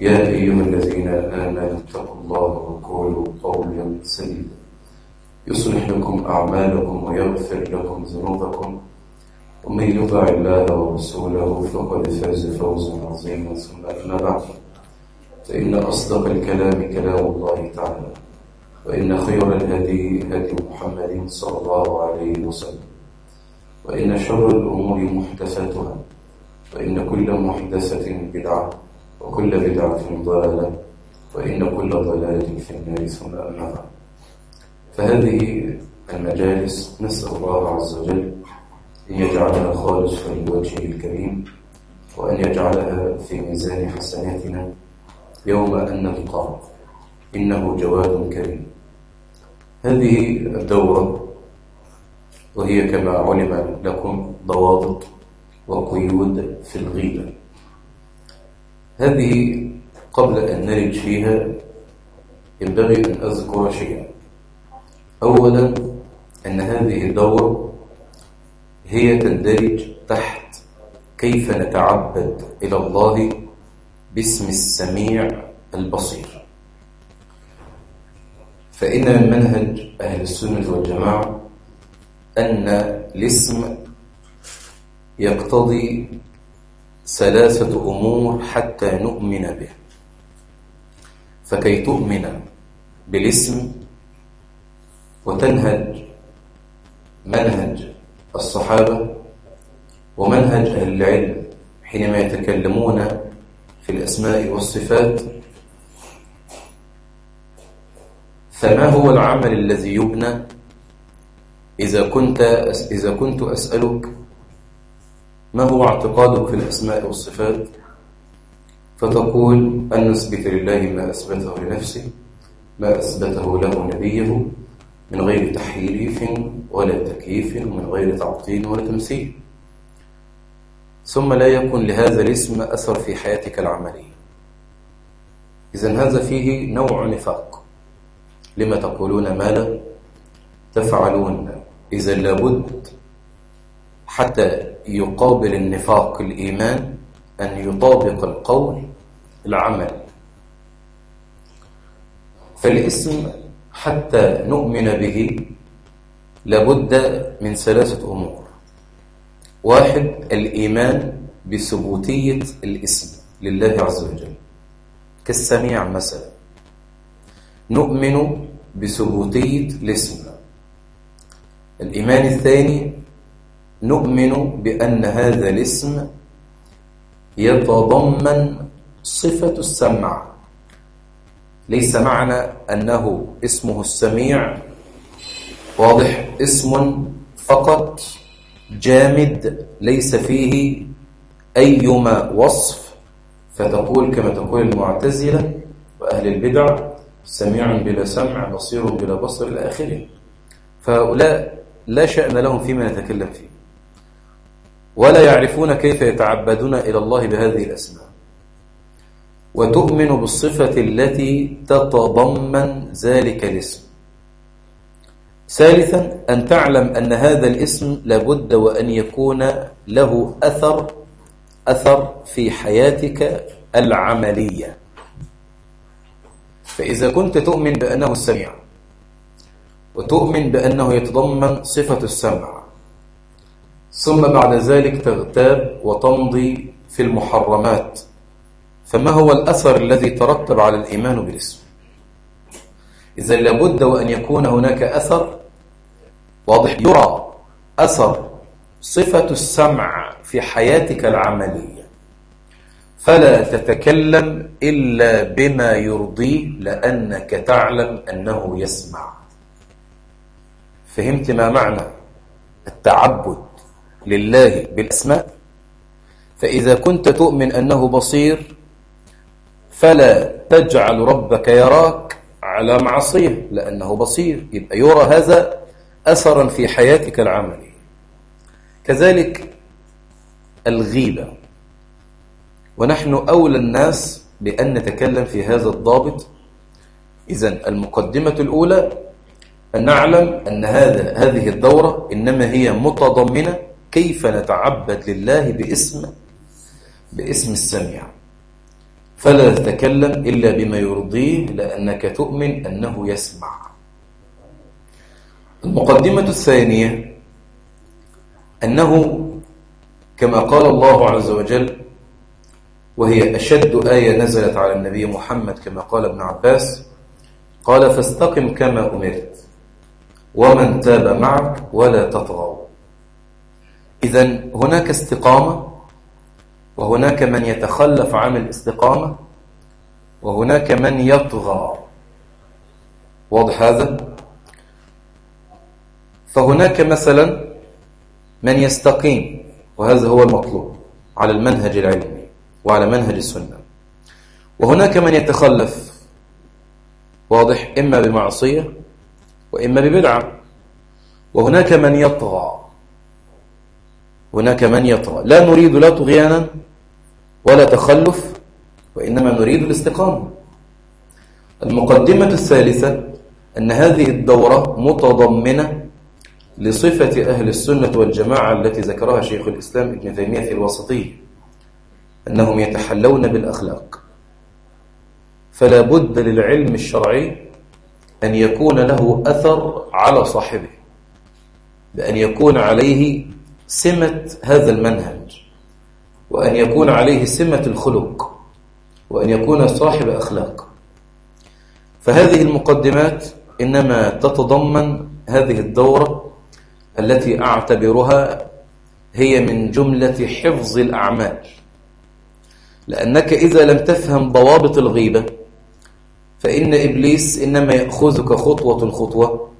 يا أيها الذين آمنوا اتقوا الله وقولوا قولا سديدا. يصلح لكم أعمالكم ويغفر لكم ذنوبكم. ومن يطع الله ورسوله فقد فاز فوزا عظيما. ثم أما بعد فإن أصدق الكلام كلام الله تعالى وإن خير الهدي هدي محمد صلى الله عليه وسلم وإن شر الأمور محدثاتها وإن كل محدثة بدعة وكل بدعة ضلالة وإن كل ضلالة في النار ثم أما فهذه المجالس نسأل الله عز وجل أن يجعلها خالصة لوجهه الكريم وأن يجعلها في ميزان حسناتنا يوم أن نلقاه. إنه جواد كريم. هذه الدورة وهي كما علم لكم ضوابط وقيود في الغيبة. هذه قبل أن نرد فيها ينبغي أن أذكر شيئا. أولا أن هذه الدورة هي تندرج تحت كيف نتعبد إلى الله باسم السميع البصير. فإن من منهج أهل السنة والجماعة أن الاسم يقتضي ثلاثة أمور حتى نؤمن به. فكي تؤمن بالاسم وتنهج منهج الصحابة ومنهج أهل العلم حينما يتكلمون في الأسماء والصفات فما هو العمل الذي يبنى إذا كنت إذا كنت أسألك ما هو اعتقادك في الأسماء والصفات؟ فتقول أن نثبت لله ما أثبته لنفسه ما أثبته له نبيه من غير تحريف ولا تكييف ومن غير تعطيل ولا تمثيل. ثم لا يكون لهذا الاسم أثر في حياتك العملية. إذن هذا فيه نوع نفاق. لما تقولون ما لا تفعلون. إذا لابد حتى يقابل النفاق الإيمان أن يطابق القول العمل. فالاسم حتى نؤمن به لابد من ثلاثة أمور. واحد الإيمان بثبوتية الاسم لله عز وجل كالسميع مثلا. نؤمن بثبوتية الاسم. الإيمان الثاني نؤمن بأن هذا الاسم يتضمن صفة السمع. ليس معنى أنه اسمه السميع. واضح اسم فقط جامد ليس فيه أيما وصف. فتقول كما تقول المعتزلة وأهل البدع سميع بلا سمع بصير بلا بصر آخره. فهؤلاء لا شأن لهم فيما نتكلم فيه. ولا يعرفون كيف يتعبدون إلى الله بهذه الأسماء. وتؤمن بالصفة التي تتضمن ذلك الاسم. ثالثا أن تعلم أن هذا الاسم لابد وأن يكون له أثر أثر في حياتك العملية. فإذا كنت تؤمن بأنه السميع وتؤمن بأنه يتضمن صفة السمع ثم بعد ذلك تغتاب وتمضي في المحرمات. فما هو الأثر الذي ترتب على الإيمان بالاسم؟ إذا لابد وأن يكون هناك أثر واضح. يرى أثر صفة السمع في حياتك العملية. فلا تتكلم إلا بما يرضيه لأنك تعلم أنه يسمع. فهمت ما معنى التعبد؟ لله بالأسماء. فإذا كنت تؤمن أنه بصير فلا تجعل ربك يراك على معصية لأنه بصير. يبقى يرى هذا أثرا في حياتك العملية. كذلك الغيبة. ونحن أولى الناس بأن نتكلم في هذا الضابط. إذا المقدمة الأولى أن نعلم أن هذا هذه الدورة إنما هي متضمنة كيف نتعبد لله باسم باسم السميع. فلا تتكلم إلا بما يرضيه لأنك تؤمن أنه يسمع. المقدمة الثانية أنه كما قال الله عز وجل وهي أشد آية نزلت على النبي محمد كما قال ابن عباس قال فاستقم كما أمرت ومن تاب معك ولا تطغوا. إذا هناك استقامة وهناك من يتخلف عن الاستقامة وهناك من يطغى. واضح هذا؟ فهناك مثلا من يستقيم وهذا هو المطلوب على المنهج العلمي وعلى منهج السنة. وهناك من يتخلف واضح إما بمعصية وإما ببدعة. وهناك من يطغى. هناك من يطغى. لا نريد لا طغيانا ولا تخلف وإنما نريد الاستقامة. المقدمة الثالثة أن هذه الدورة متضمنة لصفة أهل السنة والجماعة التي ذكرها شيخ الإسلام ابن تيمية في الوسطية أنهم يتحلون بالأخلاق. فلا بد للعلم الشرعي أن يكون له أثر على صاحبه بأن يكون عليه سمة هذا المنهج وأن يكون عليه سمة الخلق وأن يكون صاحب أخلاق. فهذه المقدمات إنما تتضمن هذه الدورة التي أعتبرها هي من جملة حفظ الأعمال. لأنك إذا لم تفهم ضوابط الغيبة فإن إبليس إنما يأخذك خطوة خطوة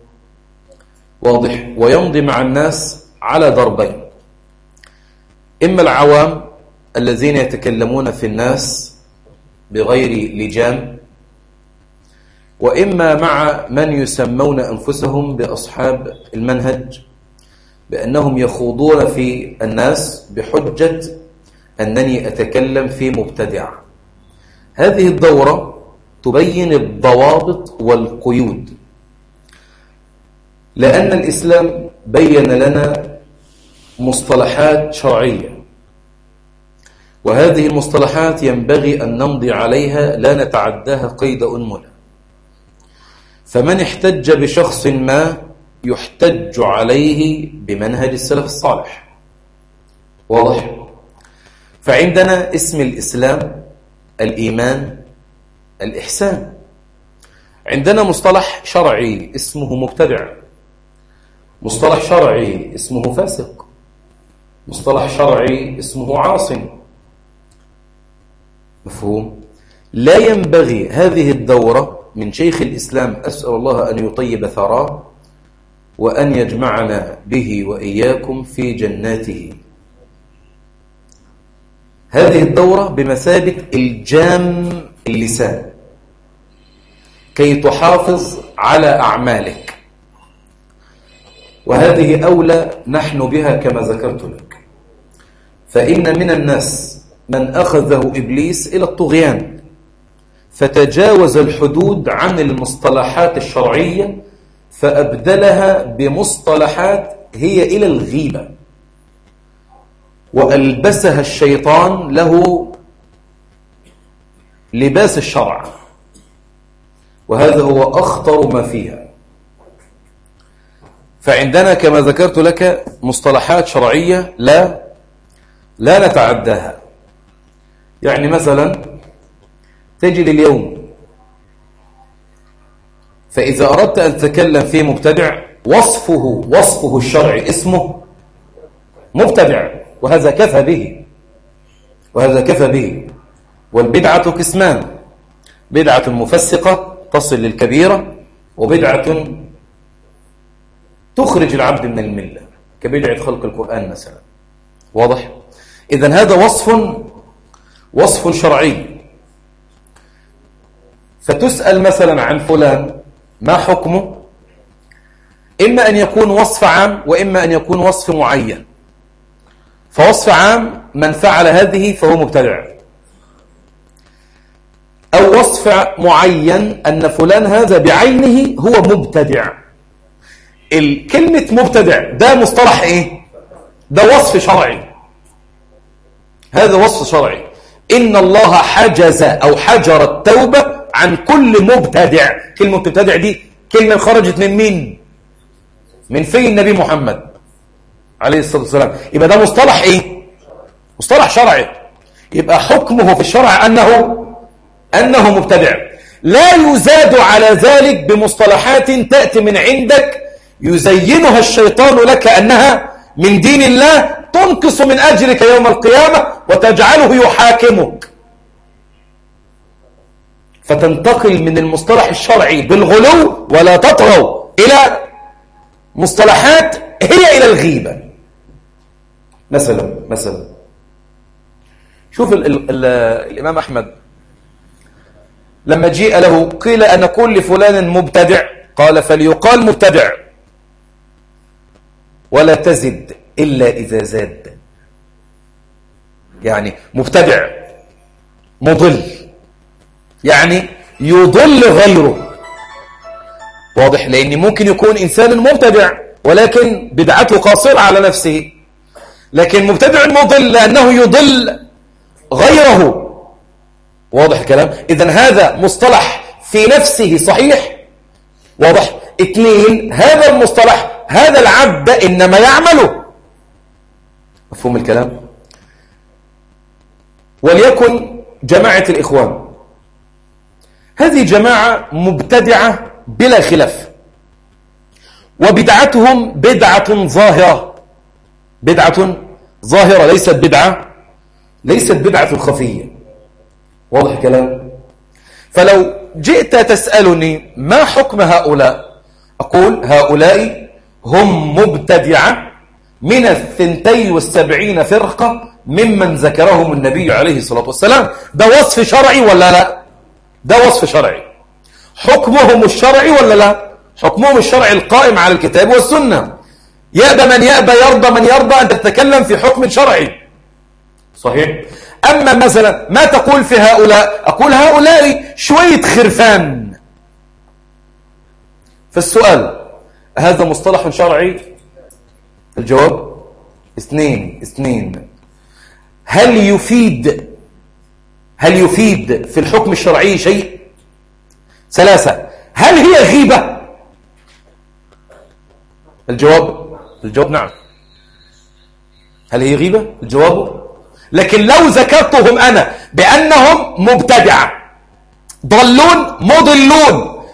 واضح. ويمضي مع الناس على ضربين. إما العوام الذين يتكلمون في الناس بغير لجام وإما مع من يسمون أنفسهم بأصحاب المنهج بأنهم يخوضون في الناس بحجة أنني أتكلم في مبتدع. هذه الدورة تبين الضوابط والقيود لأن الإسلام بين لنا مصطلحات شرعية. وهذه المصطلحات ينبغي أن نمضي عليها لا نتعداها قيد أنملة. فمن احتج بشخص ما يحتج عليه بمنهج السلف الصالح. واضح؟ فعندنا اسم الإسلام الإيمان الإحسان. عندنا مصطلح شرعي اسمه مبتدع. مصطلح شرعي اسمه فاسق. مصطلح شرعي اسمه عاصم. مفهوم؟ لا ينبغي هذه الدورة من شيخ الإسلام أسأل الله أن يطيب ثراه وأن يجمعنا به وإياكم في جناته. هذه الدورة بمثابة الجام اللسان. كي تحافظ على أعمالك. وهذه أولى نحن بها كما ذكرت لك. فإن من الناس من أخذه إبليس إلى الطغيان فتجاوز الحدود عن المصطلحات الشرعية فأبدلها بمصطلحات هي إلى الغيبة. وألبسها الشيطان له لباس الشرع. وهذا هو أخطر ما فيها. فعندنا كما ذكرت لك مصطلحات شرعية لا لا نتعداها. يعني مثلا تجد اليوم فإذا أردت أن تتكلم في مبتدع وصفه وصفه الشرعي اسمه مبتدع وهذا كفى به وهذا كفى به. والبدعة قسمان بدعة مفسقة تصل للكبيرة وبدعة تخرج العبد من الملة كبدعة خلق القرآن مثلا. واضح؟ إذا هذا وصف وصف شرعي. فتسأل مثلا عن فلان ما حكمه؟ إما أن يكون وصف عام وإما أن يكون وصف معين. فوصف عام من فعل هذه فهو مبتدع. أو وصف معين أن فلان هذا بعينه هو مبتدع. الكلمة مبتدع ده مصطلح إيه؟ ده وصف شرعي. هذا وصف شرعي. إن الله حجز أو حجر التوبة عن كل مبتدع. كلمة مبتدع دي كلمة خرجت من مين؟ من في النبي محمد عليه الصلاة والسلام؟ يبقى ده مصطلح إيه؟ مصطلح شرعي. يبقى حكمه في الشرع أنه أنه مبتدع. لا يزاد على ذلك بمصطلحات تأتي من عندك يزينها الشيطان لك أنها من دين الله تنقص من أجرك يوم القيامة وتجعله يحاكمك. فتنتقل من المصطلح الشرعي بالغلو ولا تطغوا إلى مصطلحات هي إلى الغيبة. مثلا مثلا. شوف ال ال ال الإمام أحمد لما جيء له قيل أن كل فلان مبتدع قال فليقال مبتدع. ولا تزد. إلا إذا زاد. يعني مبتدع مضل. يعني يضل غيره. واضح؟ لأن ممكن يكون إنسان مبتدع ولكن بدعته قاصرة على نفسه. لكن مبتدع مضل لأنه يضل غيره. واضح الكلام؟ إذا هذا مصطلح في نفسه صحيح؟ واضح؟ اثنين هذا المصطلح هذا العبد إنما يعمله. مفهوم الكلام؟ وليكن جماعة الإخوان هذه جماعة مبتدعة بلا خلاف وبدعتهم بدعة ظاهرة بدعة ظاهرة ليست بدعة ليست بدعة خفية واضح الكلام فلو جئت تسألني ما حكم هؤلاء أقول هؤلاء هم مبتدعة من الثنتي والسبعين فرقة ممن ذكرهم النبي عليه الصلاة والسلام. ده وصف شرعي ولا لا؟ ده وصف شرعي. حكمهم الشرعي ولا لا؟ حكمهم الشرعي القائم على الكتاب والسنة. يأبى من يأبى يرضى من يرضى. أن تتكلم في حكم شرعي. صحيح؟ أما مثلا ما تقول في هؤلاء؟ أقول هؤلاء شوية خرفان. فالسؤال هذا مصطلح شرعي؟ الجواب؟ اثنين اثنين. هل يفيد هل يفيد في الحكم الشرعي شيء؟ ثلاثة. هل هي غيبة الجواب؟ الجواب نعم. هل هي غيبة؟ الجواب؟ لكن لو ذكرتهم أنا بأنهم مبتدعة ضلون مضلون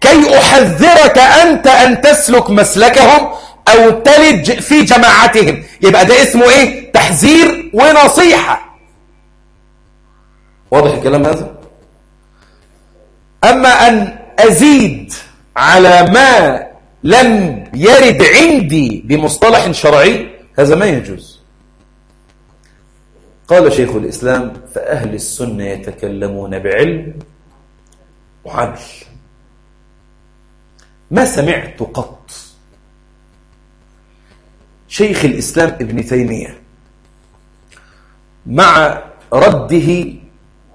كي أحذرك أنت أن تسلك مسلكهم أو تلج في جماعتهم. يبقى ده اسمه إيه؟ تحذير ونصيحة. واضح الكلام هذا؟ أما أن أزيد على ما لم يرد عندي بمصطلح شرعي هذا ما يجوز. قال شيخ الإسلام فأهل السنة يتكلمون بعلم وعدل. ما سمعت قط. شيخ الإسلام ابن تيمية مع رده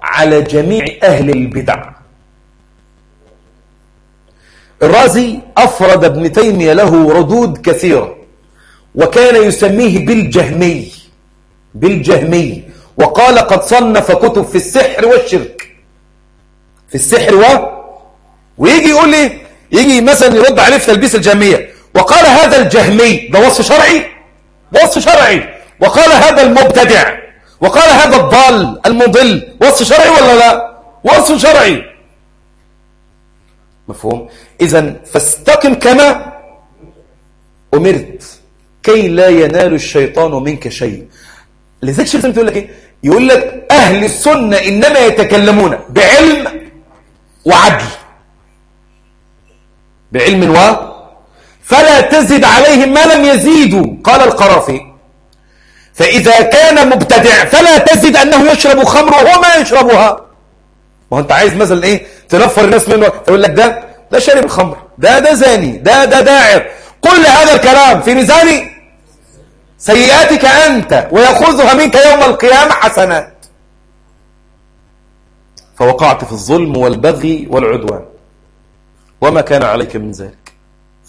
على جميع أهل البدع. الرازي أفرد ابن تيمية له ردود كثيرة وكان يسميه بالجهمي بالجهمي وقال قد صنف كتب في السحر والشرك. في السحر و؟ ويجي يقول لي يجي مثلا يرد عليه في تلبيس الجهمية وقال هذا الجهمي ده وصف شرعي؟ وصف شرعي. وقال هذا المبتدع وقال هذا الضال المضل وصف شرعي ولا لا؟ وصف شرعي. مفهوم؟ إذا فاستقم كما أمرت كي لا ينال الشيطان منك شيء. لذلك شيخ يقول لك إيه؟ يقول لك أهل السنة إنما يتكلمون بعلم وعدل. بعلم و فلا تزد عليهم ما لم يزيدوا. قال القرافي. فإذا كان مبتدع فلا تزد أنه يشرب خمر وهو ما يشربها. ما أنت عايز مثلا إيه؟ تنفر الناس منه. تقول لك ده ده شارب الخمر. ده ده زاني. ده ده داعر. كل هذا الكلام في ميزان سيئاتك أنت ويأخذها منك يوم القيامة حسنات. فوقعت في الظلم والبغي والعدوان. وما كان عليك من ذلك.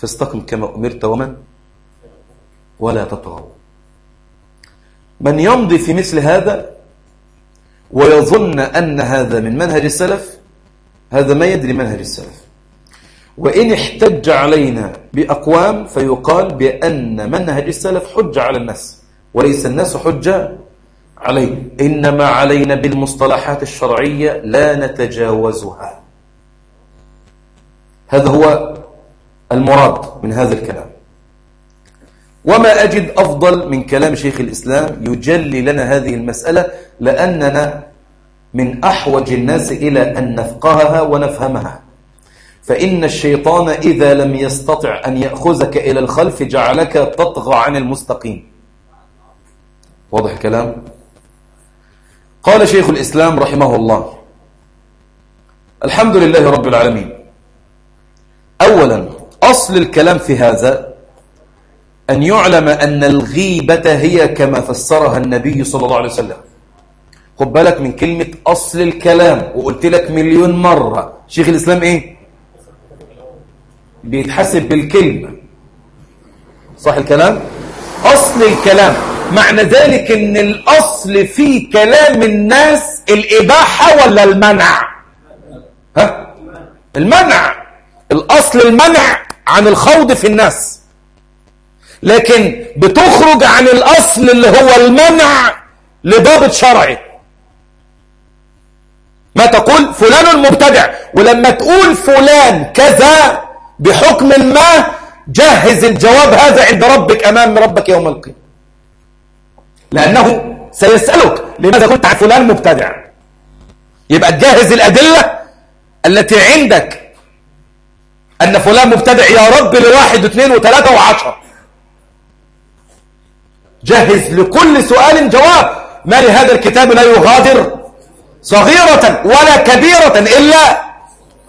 فاستقم كما أمرت ومن؟ ولا تطغوا. من يمضي في مثل هذا ويظن أن هذا من منهج السلف هذا ما يدري منهج السلف. وإن احتج علينا بأقوام فيقال بأن منهج السلف حجة على الناس وليس الناس حجة عليه. إنما علينا بالمصطلحات الشرعية لا نتجاوزها. هذا هو المراد من هذا الكلام. وما أجد أفضل من كلام شيخ الإسلام يجلي لنا هذه المسألة لأننا من أحوج الناس إلى أن نفقهها ونفهمها. فإن الشيطان إذا لم يستطع أن يأخذك إلى الخلف جعلك تطغى عن المستقيم. واضح الكلام؟ قال شيخ الإسلام رحمه الله الحمد لله رب العالمين. أولا أصل الكلام في هذا أن يعلم أن الغيبة هي كما فسرها النبي صلى الله عليه وسلم. خد بالك من كلمة أصل الكلام وقلت لك مليون مرة. شيخ الإسلام إيه؟ بيتحسب بالكلمة. صح الكلام؟ أصل الكلام. معنى ذلك إن الأصل في كلام الناس الإباحة ولا المنع؟ ها؟ المنع. الأصل المنع. عن الخوض في الناس. لكن بتخرج عن الأصل اللي هو المنع لضابط شرعي ما تقول فلان مبتدع ولما تقول فلان كذا بحكم ما جهز الجواب هذا عند ربك أمام ربك يوم القيامة. لأنه سيسألك لماذا كنت عن فلان مبتدع؟ يبقى تجهز الأدلة التي عندك أن فلان مبتدع يا رب لواحد واثنين وثلاثة وعشرة. جهز لكل سؤال جواب. ما لهذا الكتاب لا يغادر صغيرة ولا كبيرة إلا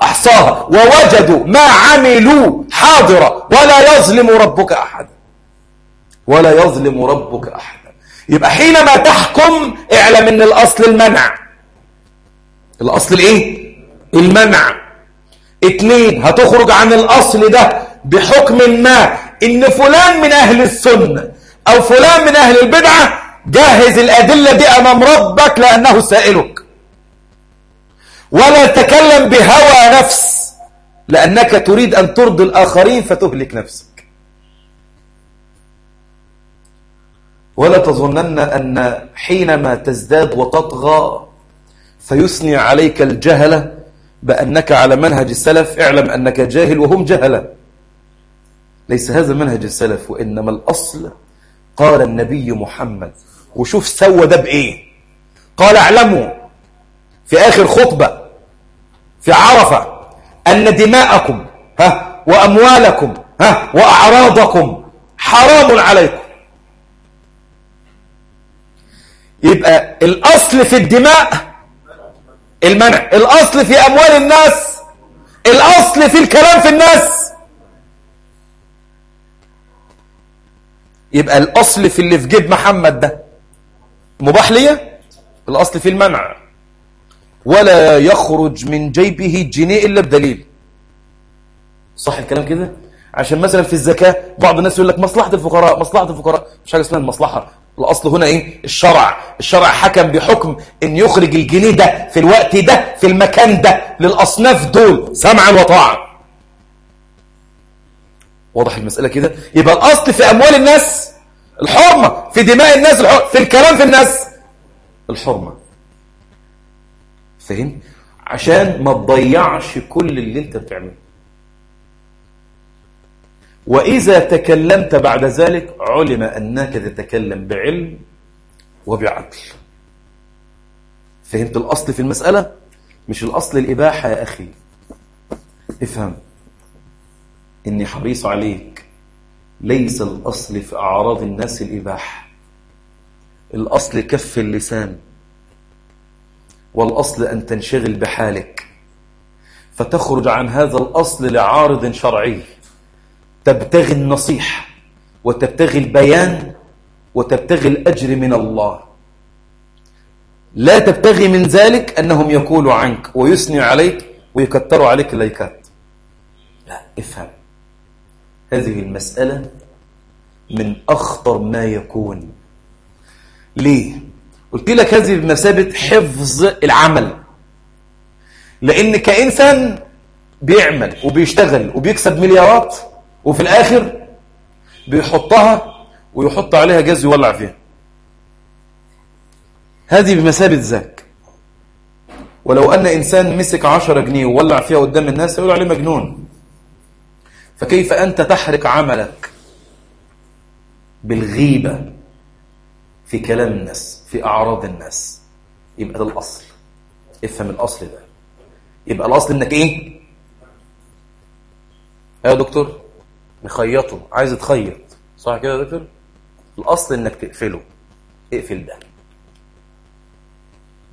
أحصاها. ووجدوا ما عملوا حاضرة. ولا يظلم ربك أحد. ولا يظلم ربك أحد. يبقى حينما تحكم اعلم إن الأصل المنع. الأصل الايه المنع. اتنين هتخرج عن الأصل ده بحكم ما إن فلان من أهل السنة أو فلان من أهل البدعة جهز الأدلة دي أمام ربك لأنه سائلك. ولا تكلم بهوى نفس لأنك تريد أن ترضي الآخرين فتهلك نفسك. ولا تظنن أن حينما تزداد وتطغى فيثني عليك الجهلة بأنك على منهج السلف اعلم أنك جاهل وهم جهلة. ليس هذا منهج السلف وإنما الأصل. قال النبي محمد. وشوف سوى ده بإيه. قال اعلموا في آخر خطبة في عرفة أن دماءكم ها وأموالكم ها وأعراضكم حرام عليكم. يبقى الأصل في الدماء المنع. الأصل في أموال الناس. الأصل في الكلام في الناس. يبقى الأصل في اللي في جيب محمد ده. مباح ليه الأصل في المنع. ولا يخرج من جيبه جنيه إلا بدليل. صح الكلام كده؟ عشان مثلا في الزكاة بعض الناس يقول لك مصلحة الفقراء مصلحة الفقراء. مش حاجة اسمها المصلحة. الأصل هنا إيه؟ الشرع. الشرع حكم بحكم إن يخرج الجنيه ده في الوقت ده في المكان ده للأصناف دول سمعا وطاعا. واضح المسألة كده؟ يبقى الأصل في أموال الناس الحرمة في دماء الناس الحرمة في الكلام في الناس الحرمة. فهم عشان ما تضيعش كل اللي أنت بتعمله. وإذا تكلمت بعد ذلك علم أنك تتكلم بعلم وبعقل. فهمت الأصل في المسألة؟ مش الأصل الإباحة يا أخي. افهم. إني حريص عليك. ليس الأصل في أعراض الناس الإباحة. الأصل كف اللسان. والأصل أن تنشغل بحالك. فتخرج عن هذا الأصل لعارض شرعي. تبتغي النصيحة وتبتغي البيان وتبتغي الأجر من الله. لا تبتغي من ذلك أنهم يقولوا عنك ويثني عليك ويكتروا عليك اللايكات. لا افهم. هذه المسألة من أخطر ما يكون. ليه؟ قلت لك هذه بمثابة حفظ العمل. لأن كإنسان بيعمل وبيشتغل وبيكسب مليارات وفي الآخر بيحطها ويحط عليها جاز يولع فيها. هذه بمثابة ذاك. ولو أن إنسان مسك عشرة جنيه وولع فيها قدام الناس يقول عليه مجنون. فكيف أنت تحرق عملك بالغيبة في كلام الناس في أعراض الناس؟ يبقى ده الأصل. افهم الأصل ده. يبقى الأصل إنك إيه؟ يا دكتور. نخيطه عايز تخيط صح كده يا دكتور؟ الأصل إنك تقفله. اقفل ده.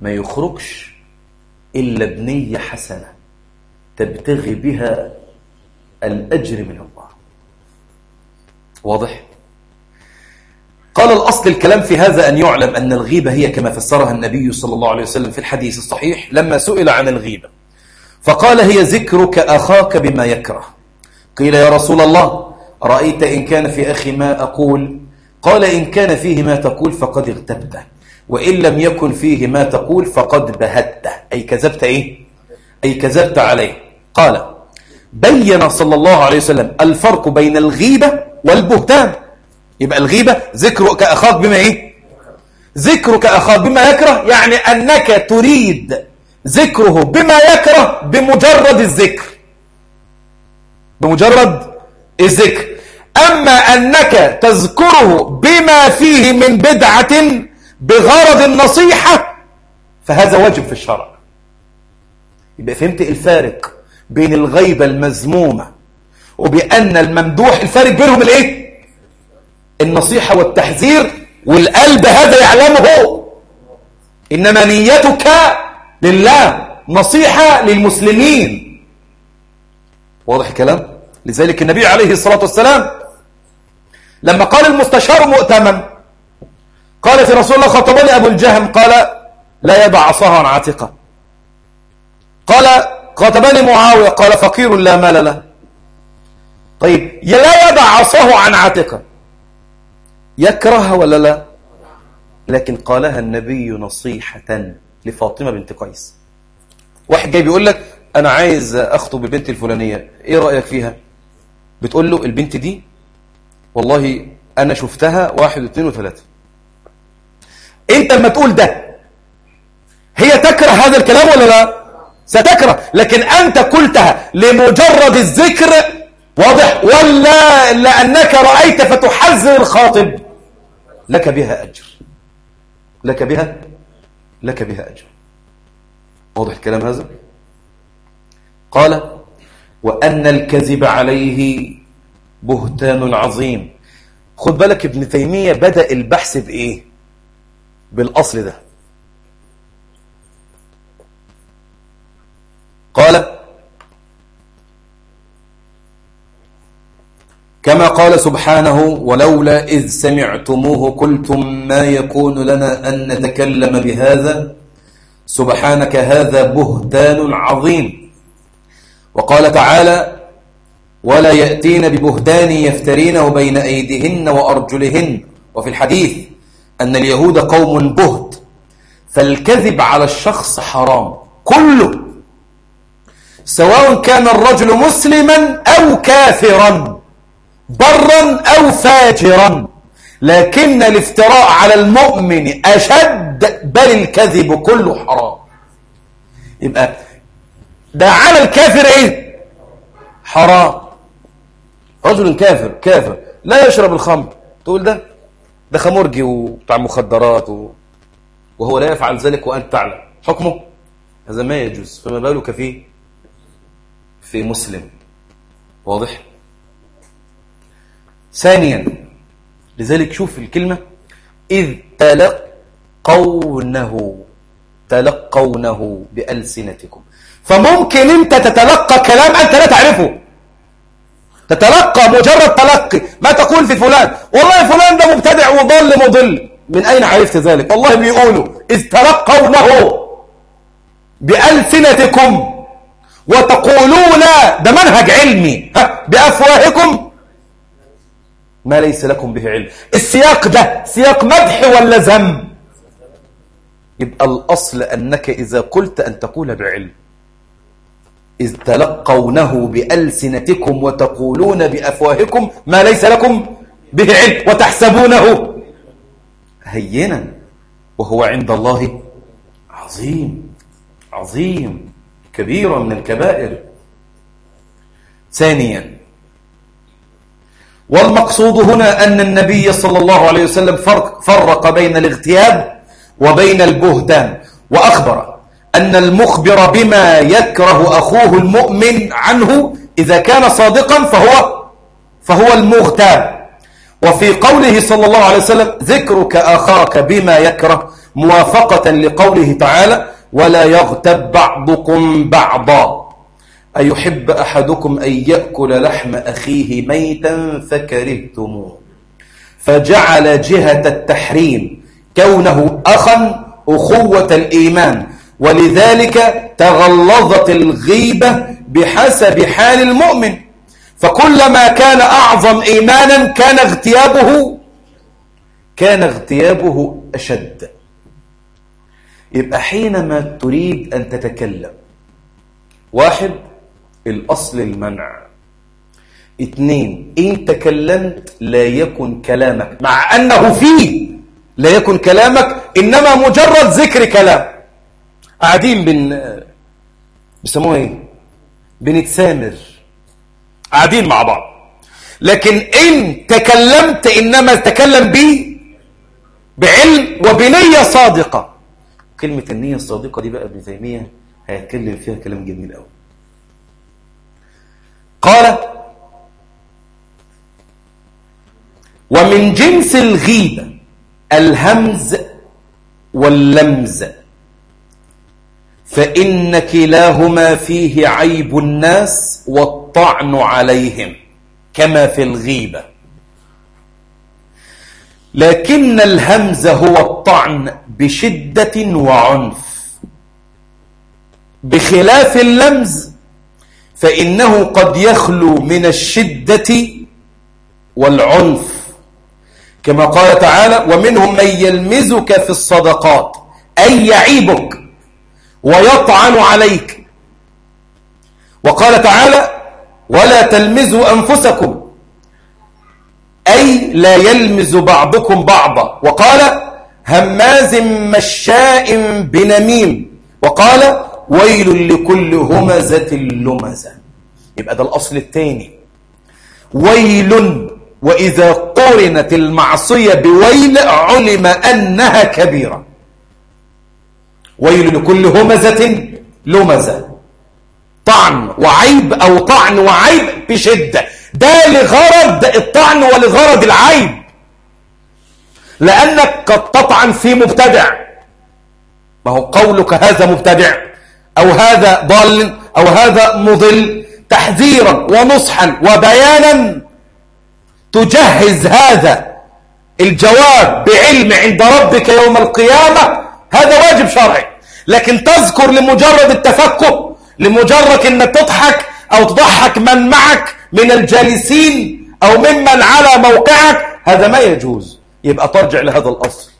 ما يخرجش إلا بنية حسنة تبتغي بها الأجر من الله. واضح؟ قال الأصل الكلام في هذا أن يعلم أن الغيبة هي كما فسرها النبي صلى الله عليه وسلم في الحديث الصحيح لما سئل عن الغيبة. فقال هي ذكرك أخاك بما يكره. قيل يا رسول الله رأيت إن كان في أخي ما أقول؟ قال إن كان فيه ما تقول فقد اغتبته وإن لم يكن فيه ما تقول فقد بهته. أي كذبت إيه؟ أي كذبت عليه. قال بين صلى الله عليه وسلم الفرق بين الغيبة والبهتان. يبقى الغيبة ذكرك أخاك بما إيه؟ ذكرك أخاك بما يكره يعني أنك تريد ذكره بما يكره بمجرد الذكر. بمجرد الذكر. أما أنك تذكره بما فيه من بدعة بغرض النصيحة فهذا واجب في الشرع. يبقى فهمت الفارق بين الغيبة المذمومة وبأن الممدوح الفارق بينهم الإيه؟ النصيحة والتحذير والقلب هذا يعلمه. إنما نيتك لله نصيحة للمسلمين. واضح الكلام؟ لذلك النبي عليه الصلاة والسلام لما قال المستشار مؤتمن قال في رسول الله خطبني أبو الجهم قال لا يضع عصاه عن عاتقة. قال خطبني معاوية. قال فقير لا مال له. طيب لا يضع عصاه عن عاتقة. يكره ولا لا؟ لكن قالها النبي نصيحة لفاطمة بنت قيس. واحد جاي بيقول لك أنا عايز أخطب البنت الفلانية إيه رأيك فيها؟ بتقول له البنت دي والله أنا شفتها واحد واثنين وثلاثة. أنت لما تقول ده هي تكره هذا الكلام ولا لا؟ ستكره. لكن أنت قلتها لمجرد الذكر واضح ولا لأنك رأيت فتحذر الخاطب. لك بها أجر. لك بها لك بها أجر. واضح الكلام هذا؟ قال وأن الكذب عليه بهتان عظيم. خد بالك ابن تيمية بدأ البحث بإيه؟ بالأصل ده. قال كما قال سبحانه ولولا إذ سمعتموه قلتم ما يكون لنا أن نتكلم بهذا؟ سبحانك هذا بهتان عظيم. وقال تعالى ولا يأتين ببهتان يفترينه بين أيديهن وأرجلهن. وفي الحديث أن اليهود قوم بهت فالكذب على الشخص حرام كله سواء كان الرجل مسلما أو كافرا برا أو فاجرا لكن الافتراء على المؤمن أشد بل الكذب كله حرام. يبقى ده على الكافر إيه؟ حرام. رجل كافر كافر. لا يشرب الخمر. تقول ده؟ ده خمرجي وبتاع مخدرات و... وهو لا يفعل ذلك وأنت تعلم. حكمه؟ هذا ما يجوز. فما بالك فيه في مسلم؟ واضح؟ ثانيا لذلك شوف الكلمة. إذ تلقونه تلقونه بألسنتكم. فممكن أنت تتلقى كلام أنت لا تعرفه. تتلقى مجرد تلقي. ما تقول في فلان والله فلان ده مبتدع وضل مضل. من أين عرفت ذلك؟ والله بيقولوا إذ تلقونه بألسنتكم وتقولون ده منهج علمي. ها بأفواهكم. ما ليس لكم به علم. السياق ده سياق مدح ولا ذم؟ يبقى الأصل أنك إذا قلت أن تقول بعلم. إذ تلقونه بألسنتكم وتقولون بأفواهكم ما ليس لكم به علم وتحسبونه هينا وهو عند الله عظيم عظيم كبيرة من الكبائر. ثانيا والمقصود هنا أن النبي صلى الله عليه وسلم فرق, فرق بين الاغتياب وبين البهتان وأخبر أن المخبر بما يكره أخوه المؤمن عنه إذا كان صادقا فهو فهو المغتاب. وفي قوله صلى الله عليه وسلم ذكرك أخاك بما يكره موافقة لقوله تعالى ولا يغتب بعضكم بعضا. أيحب أحدكم أن يأكل لحم أخيه ميتا فكرهتموه. فجعل جهة التحريم كونه أخا أخوة الإيمان. ولذلك تغلظت الغيبة بحسب حال المؤمن. فكلما كان أعظم إيمانا كان اغتيابه كان اغتيابه أشد. يبقى حينما تريد أن تتكلم واحد الأصل المنع. اثنين إن تكلمت لا يكن كلامك مع أنه فيه لا يكن كلامك إنما مجرد ذكر كلام. قاعدين بن بيسموها إيه؟ بنتسامر قاعدين مع بعض. لكن إن تكلمت إنما تكلم به بعلم وبنية صادقة. كلمة النية الصادقة دي بقى ابن تيمية هيتكلم فيها كلام جميل قوي قال ومن جنس الغيبة الهمز واللمز. فإن كلاهما فيه عيب الناس والطعن عليهم كما في الغيبة. لكن الهمز هو الطعن بشدة وعنف. بخلاف اللمز فإنه قد يخلو من الشدة والعنف. كما قال تعالى ومنهم من يلمزك في الصدقات أي يعيبك؟ ويطعن عليك. وقال تعالى ولا تلمزوا أنفسكم. أي لا يلمز بعضكم بعضا. وقال هماز مشاء بنميم. وقال ويل لكل همزة لمزة. يبقى ده الأصل الثاني ويل وإذا قرنت المعصية بويل علم أنها كبيرة. ويل لكل همزة لمزة. طعن وعيب أو طعن وعيب بشدة. ده لغرض الطعن ولغرض العيب. لأنك قد تطعن في مبتدع. ما هو قولك هذا مبتدع. أو هذا ضال. أو هذا مضل. تحذيرا ونصحا وبيانا تجهز هذا الجواب بعلم عند ربك يوم القيامة هذا واجب شرعي. لكن تذكر لمجرد التفكه لمجرد إنك تضحك أو تضحك من معك من الجالسين أو ممن على موقعك هذا ما يجوز. يبقى ترجع لهذا الأصل.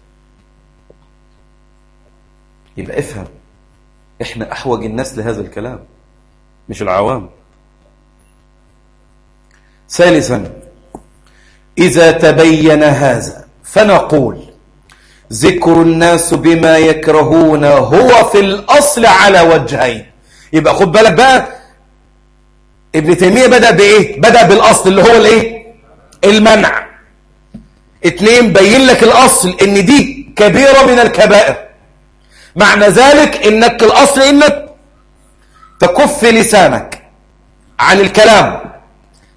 يبقى افهم. إحنا أحوج الناس لهذا الكلام مش العوام. ثالثا إذا تبين هذا فنقول ذكر الناس بما يكرهون هو في الأصل على وجهين يبقى خد بالك بقى ابن تيمية بدأ بإيه؟ بدأ بالأصل اللي هو الإيه؟ المنع اتنين بين لك الأصل إن دي كبيرة من الكبائر معنى ذلك إنك الأصل إنك تكف لسانك عن الكلام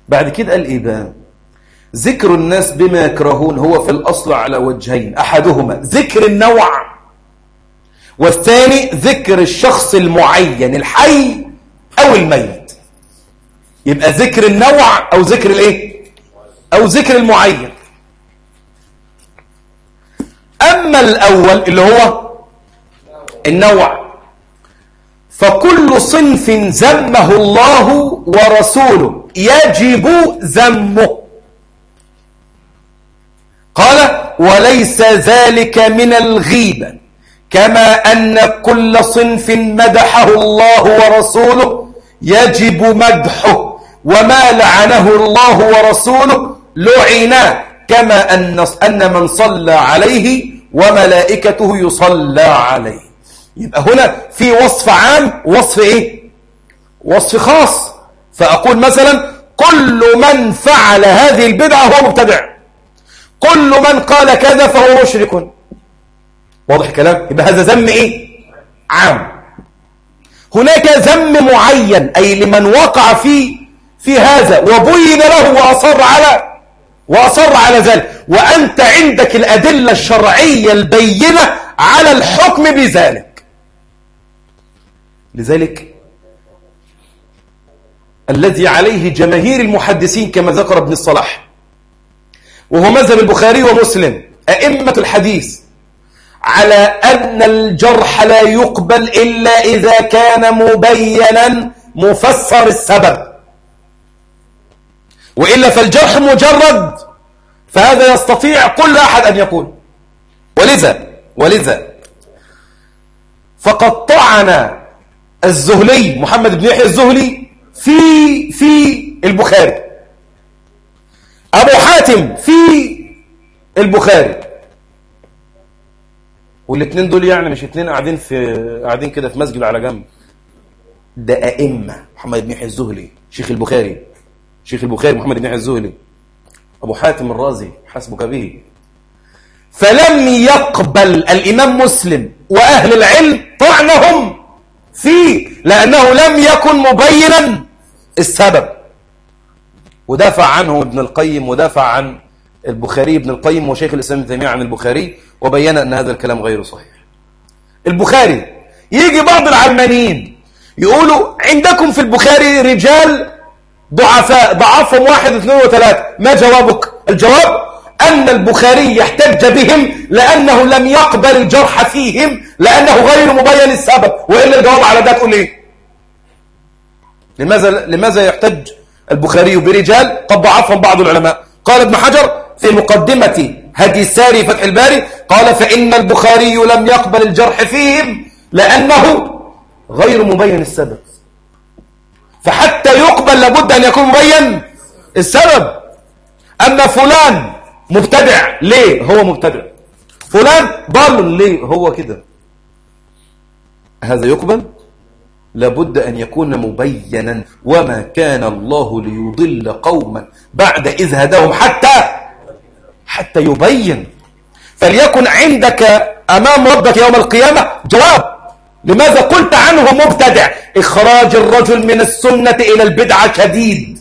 بعد كده قال إيه بقى؟ ذكر الناس بما يكرهون هو في الأصل على وجهين أحدهما ذكر النوع والثاني ذكر الشخص المعين الحي أو الميت. يبقى ذكر النوع أو ذكر الإيه؟ أو ذكر المعين. أما الأول اللي هو النوع فكل صنف ذمه الله ورسوله يجب ذمه. قال وليس ذلك من الغيبة كما أن كل صنف مدحه الله ورسوله يجب مدحه وما لعنه الله ورسوله لعنا كما أن أن من صلى عليه وملائكته يصلى عليه. يبقى هنا في وصف عام وصف إيه؟ وصف خاص. فأقول مثلا كل من فعل هذه البدعة هو مبتدع. كل من قال كذا فهو مشرك. واضح الكلام؟ يبقى هذا ذم إيه؟ عام. هناك ذم معين أي لمن وقع في في هذا وبين له وأصر على وأصر على ذلك. وأنت عندك الأدلة الشرعية البينة على الحكم بذلك. لذلك الذي عليه جماهير المحدثين كما ذكر ابن الصلاح وهو مذهب البخاري ومسلم أئمة الحديث على أن الجرح لا يقبل إلا إذا كان مبينا مفسر السبب. وإلا فالجرح مجرد فهذا يستطيع كل أحد أن يقول. ولذا؟ ولذا؟ فقد طعن الزهلي محمد بن يحيى الزهلي في في البخاري. أبو حاتم في البخاري. والاثنين دول يعني مش اثنين قاعدين في قاعدين كده في مسجد على جنب. ده أئمة. محمد بن يحيى الزهلي شيخ البخاري. شيخ البخاري محمد بن يحيى الزهلي أبو حاتم الرازي حسبك به. فلم يقبل الإمام مسلم وأهل العلم طعنهم فيه لأنه لم يكن مبينا السبب. ودافع عنه ابن القيم ودافع عن البخاري ابن القيم وشيخ الإسلام ابن تيمية عن البخاري وبين أن هذا الكلام غير صحيح. البخاري يجي بعض العلمانيين يقولوا عندكم في البخاري رجال ضعفاء ضعفهم واحد اثنين وثلاثة. ما جوابك؟ الجواب أن البخاري يحتج بهم لأنه لم يقبل الجرح فيهم لأنه غير مبين السبب. وإلا الجواب على ده تقول إيه؟ لماذا, لماذا يحتج البخاري برجال قد ضعفهم بعض العلماء. قال ابن حجر في مقدمة هدي الساري فتح الباري قال فإن البخاري لم يقبل الجرح فيهم لأنه غير مبين السبب. فحتى يقبل لابد أن يكون مبين السبب. أما فلان مبتدع ليه هو مبتدع؟ فلان ضال ليه هو كده؟ هذا يقبل؟ لابد أن يكون مبينا وما كان الله ليضل قوما بعد إذ هداهم حتى حتى يبين. فليكن عندك أمام ربك يوم القيامة جواب. لماذا قلت عنه مبتدع؟ إخراج الرجل من السنة إلى البدعة شديد.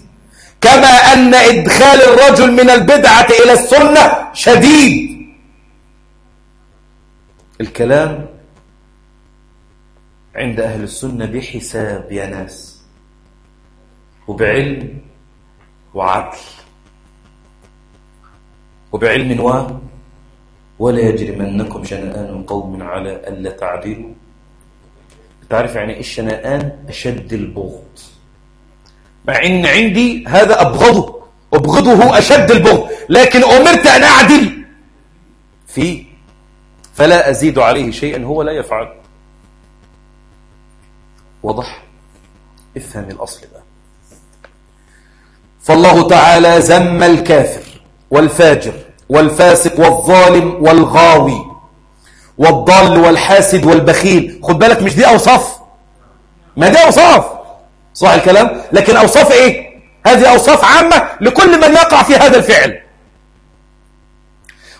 كما أن إدخال الرجل من البدعة إلى السنة شديد. الكلام عند أهل السنة بحساب يا ناس وبعلم وعدل وبعلم و ولا يجرمنكم شنآن قوم على ألا تعدلوا. تعرف يعني إيه الشنآن أشد البغض. مع إن عندي هذا أبغضه أبغضه أشد البغض لكن أمرت أن أعدل. فيه فلا أزيد عليه شيئا هو لا يفعل. وضح افهم الأصل ده. فالله تعالى ذم الكافر والفاجر والفاسق والظالم والغاوي والضال والحاسد والبخيل. خد بالك مش دي أوصاف؟ ما دي أوصاف. صح الكلام؟ لكن أوصاف إيه؟ هذه أوصاف عامة لكل من يقع في هذا الفعل.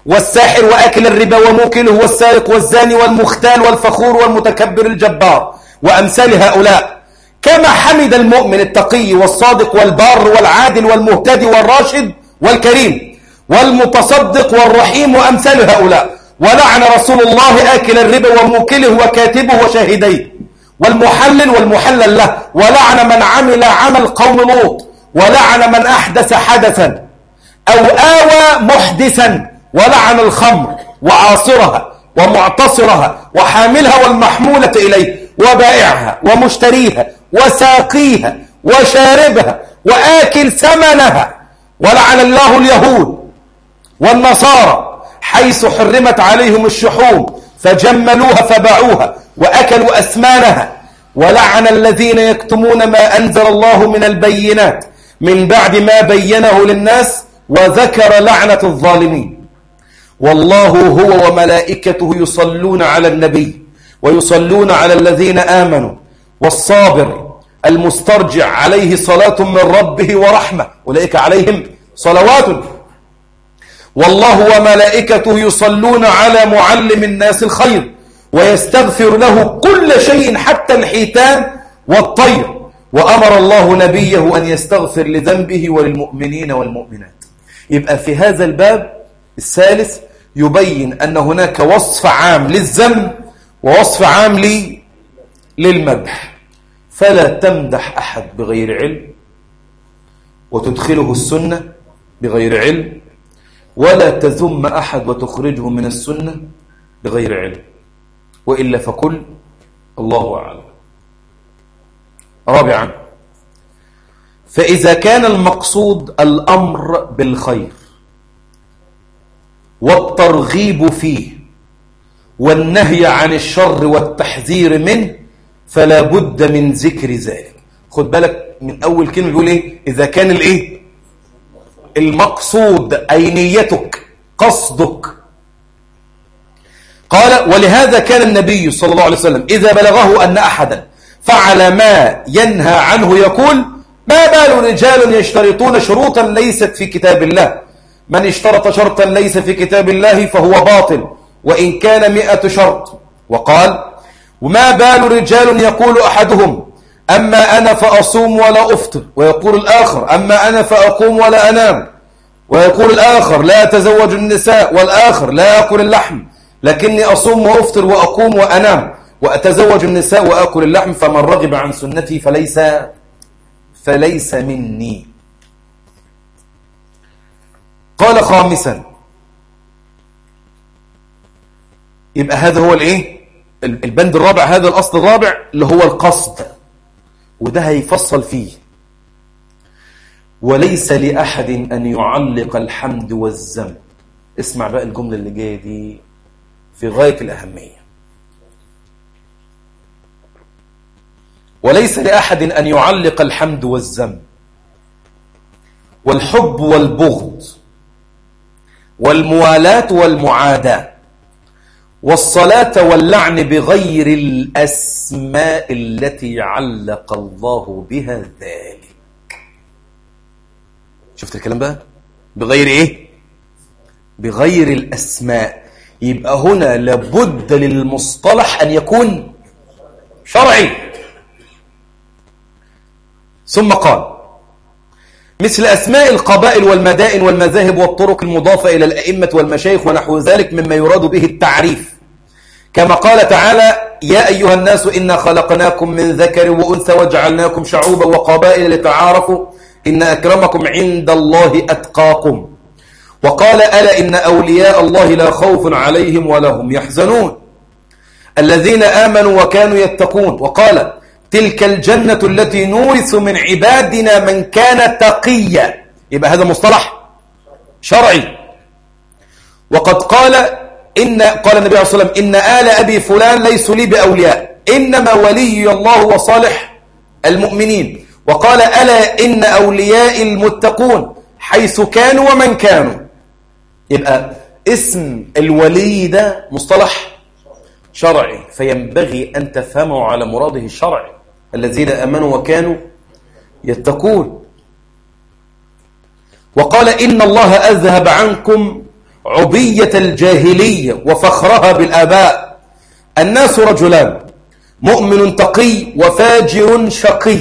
والساحر وآكل الربا وموكله والسارق والزاني والمختال والفخور والمتكبر الجبار. وأمثال هؤلاء. كما حمد المؤمن التقي والصادق والبار والعادل والمهتدي والراشد والكريم والمتصدق والرحيم وأمثال هؤلاء. ولعن رسول الله آكل الربا وموكله وكاتبه وشاهديه والمحلل والمحلل له. ولعن من عمل عمل قوم لوط. ولعن من أحدث حدثا. أو آوى محدثا. ولعن الخمر وعاصرها ومعتصرها وحاملها والمحمولة إليه. وبائعها ومشتريها وساقيها وشاربها وآكل ثمنها. ولعن الله اليهود والنصارى حيث حرمت عليهم الشحوم فجملوها فباعوها وأكلوا أثمانها. ولعن الذين يكتمون ما أنزل الله من البينات من بعد ما بينه للناس وذكر لعنة الظالمين. والله هو وملائكته يصلون على النبي. ويصلون على الذين آمنوا والصابر المسترجع عليه صلاة من ربه ورحمة. أولئك عليهم صلوات. والله وملائكته يصلون على معلم الناس الخير ويستغفر له كل شيء حتى الحيتان والطير. وأمر الله نبيه أن يستغفر لذنبه وللمؤمنين والمؤمنات. يبقى في هذا الباب الثالث يبين أن هناك وصف عام للذنب ووصف عام لي للمدح. فلا تمدح أحد بغير علم وتدخله السنة بغير علم ولا تذم أحد وتخرجه من السنة بغير علم. وإلا فكل الله أعلم. رابعا فإذا كان المقصود الأمر بالخير والترغيب فيه والنهي عن الشر والتحذير منه فلا بد من ذكر ذلك. خد بالك من أول كلمة بيقول إيه؟ إذا كان الإيه؟ المقصود أي نيتك قصدك. قال ولهذا كان النبي صلى الله عليه وسلم إذا بلغه أن أحدا فعل ما ينهى عنه يقول ما بال رجال يشترطون شروطا ليست في كتاب الله؟ من اشترط شرطا ليس في كتاب الله فهو باطل. وإن كان مئة شرط. وقال وما بال رجال يقول أحدهم أما أنا فأصوم ولا أفطر؟ ويقول الآخر أما أنا فأقوم ولا أنام. ويقول الآخر لا أتزوج النساء. والآخر لا أكل اللحم لكني أصوم وأفطر وأقوم وأنام. وأتزوج النساء وأكل اللحم فمن رغب عن سنتي فليس فليس مني. قال خامسا يبقى هذا هو الايه؟ البند الرابع هذا الأصل الرابع اللي هو القصد. وده هيفصل فيه. وليس لأحد أن يعلق الحمد والذم اسمع بقى الجملة اللي جاية دي في غاية الأهمية. وليس لأحد أن يعلق الحمد والذم والحب والبغض. والموالاة والمعاداة. والصلاة واللعن بغير الأسماء التي علق الله بها ذلك. شفت الكلام بقى؟ بغير إيه؟ بغير الأسماء. يبقى هنا لابد للمصطلح أن يكون شرعي. ثم قال مثل أسماء القبائل والمدائن والمذاهب والطرق المضافة إلى الأئمة والمشايخ ونحو ذلك مما يراد به التعريف. كما قال تعالى يا أيها الناس إنا خلقناكم من ذكر وأنثى وجعلناكم شعوبا وقبائل لتعارفوا إن أكرمكم عند الله أتقاكم. وقال ألا إن أولياء الله لا خوف عليهم ولا هم يحزنون. الذين آمنوا وكانوا يتقون. وقال تلك الجنة التي نورث من عبادنا من كان تقيا. يبقى هذا مصطلح شرعي. وقد قال إن قال النبي عليه والسلام إن آل أبي فلان ليسوا لي بأولياء. إنما ولي الله وصالح المؤمنين. وقال ألا إن أولياء المتقون حيث كانوا ومن كانوا. يبقى اسم الولي ده مصطلح شرعي. فينبغي أن تفهمه على مراده الشرعي. الذين أمنوا وكانوا يتقون. وقال إن الله أذهب عنكم عبية الجاهلية وفخرها بالآباء. الناس رجلان مؤمن تقي وفاجر شقي.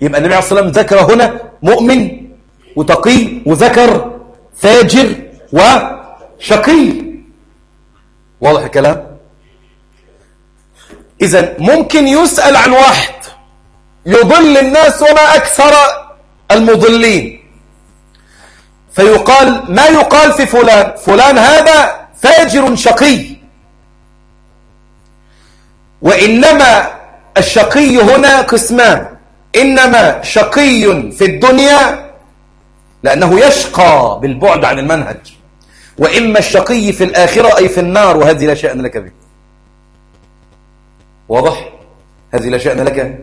يبقى النبي عليه الصلاة والسلام ذكر هنا مؤمن وتقي وذكر فاجر وشقي. واضح الكلام؟ إذا ممكن يسأل عن واحد يضل الناس وما أكثر المضلين. فيقال ما يقال في فلان؟ فلان هذا فاجر شقي. وإنما الشقي هنا قسمان. إنما شقي في الدنيا لأنه يشقى بالبعد عن المنهج. وإما الشقي في الآخرة أي في النار وهذه لا شأن لك به واضح؟ هذه لا شأن لك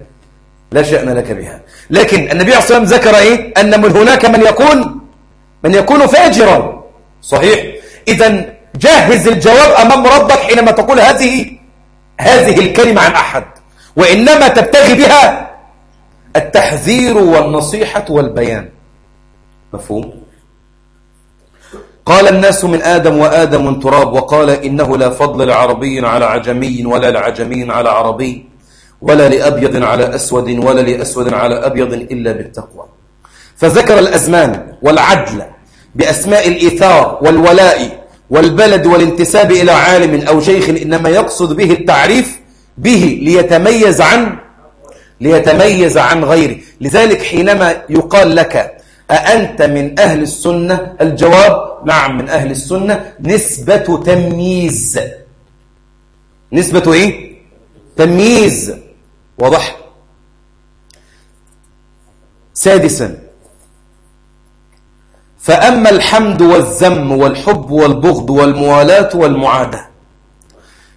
لا شأن لك بها. لكن النبي عليه الصلاة والسلام ذكر إيه؟ أن من هناك من يكون من يكون فاجرا. صحيح. إذا جهز الجواب أمام ربك حينما تقول هذه هذه الكلمة عن أحد. وإنما تبتغي بها التحذير والنصيحة والبيان. مفهوم؟ قال الناس من آدم وآدم من تراب وقال إنه لا فضل لعربي على عجمي ولا لعجمي على عربي ولا لأبيض على أسود ولا لأسود على أبيض إلا بالتقوى. فذكر الأزمان والعدل بأسماء الإيثار والولاء والبلد والانتساب إلى عالم أو شيخ إنما يقصد به التعريف به ليتميز عن ليتميز عن غيره. لذلك حينما يقال لك أأنت من أهل السنة الجواب نعم من أهل السنة نسبة تمييز. نسبة إيه؟ تمييز. واضح؟ سادسا فأما الحمد والذم والحب والبغض والموالاة والمعادة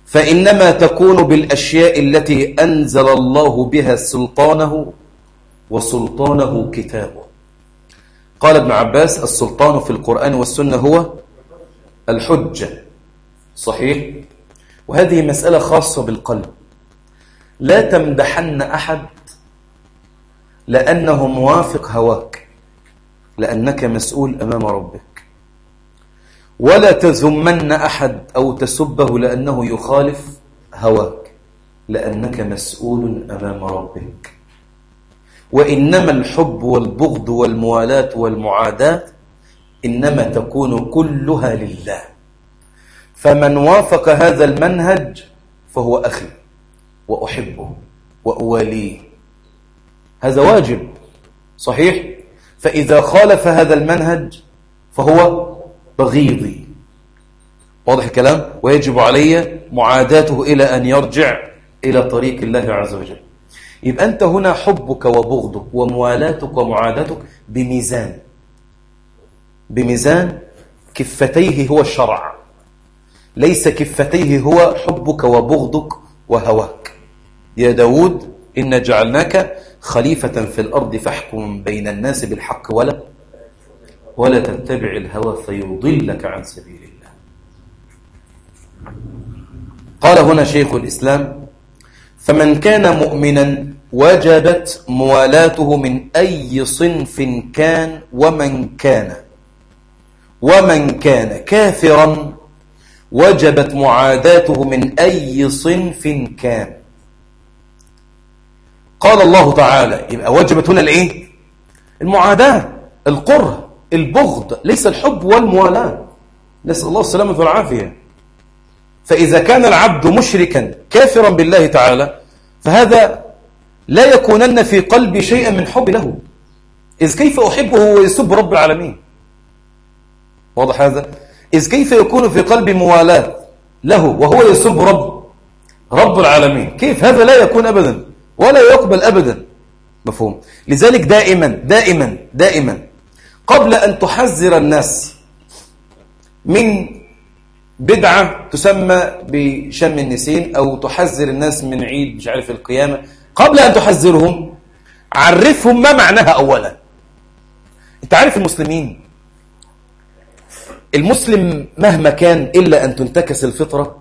فإنما تكون بالأشياء التي أنزل الله بها سلطانه وسلطانه كتابه. قال ابن عباس السلطان في القرآن والسنة هو الحجة. صحيح؟ وهذه مسألة خاصة بالقلب. لا تمدحن أحد لأنه موافق هواك. لأنك مسؤول أمام ربك. ولا تذمن أحد أو تسبه لأنه يخالف هواك لأنك مسؤول أمام ربك. وإنما الحب والبغض والموالاة والمعاداة إنما تكون كلها لله. فمن وافق هذا المنهج فهو أخي وأحبه وأواليه. هذا واجب صحيح؟ فإذا خالف هذا المنهج فهو بغيضي. واضح الكلام؟ ويجب علي معاداته إلى أن يرجع إلى طريق الله عز وجل. يبقى أنت هنا حبك وبغضك وموالاتك ومعاداتك بميزان. بميزان كفتيه هو الشرع. ليس كفتيه هو حبك وبغضك وهواك. يا داود إن جعلناك خليفة في الأرض فاحكم بين الناس بالحق ولا ولا تتبع الهوى فيضلك عن سبيل الله. قال هنا شيخ الإسلام فمن كان مؤمنا وجبت موالاته من أي صنف كان ومن كان ومن كان كافرا وجبت معاداته من أي صنف كان. قال الله تعالى يبقى وجبت هنا الإيه؟ المعاداة القره البغض ليس الحب والموالاة. نسأل الله السلامة والعافية. فإذا كان العبد مشركا كافرا بالله تعالى فهذا لا يكونن في قلبي شيئا من حب له. إذ كيف أحبه ويسب رب العالمين؟ واضح هذا؟ إذ كيف يكون في قلبي موالاة له وهو يسب رب رب العالمين؟ كيف هذا لا يكون أبدا؟ ولا يقبل أبدا. مفهوم. لذلك دائما دائما دائما قبل أن تحذر الناس من بدعة تسمى بشم النسين أو تحذر الناس من عيد مش عارف القيامة قبل أن تحذرهم عرفهم ما معناها أولا. أنت عارف المسلمين؟ المسلم مهما كان إلا أن تنتكس الفطرة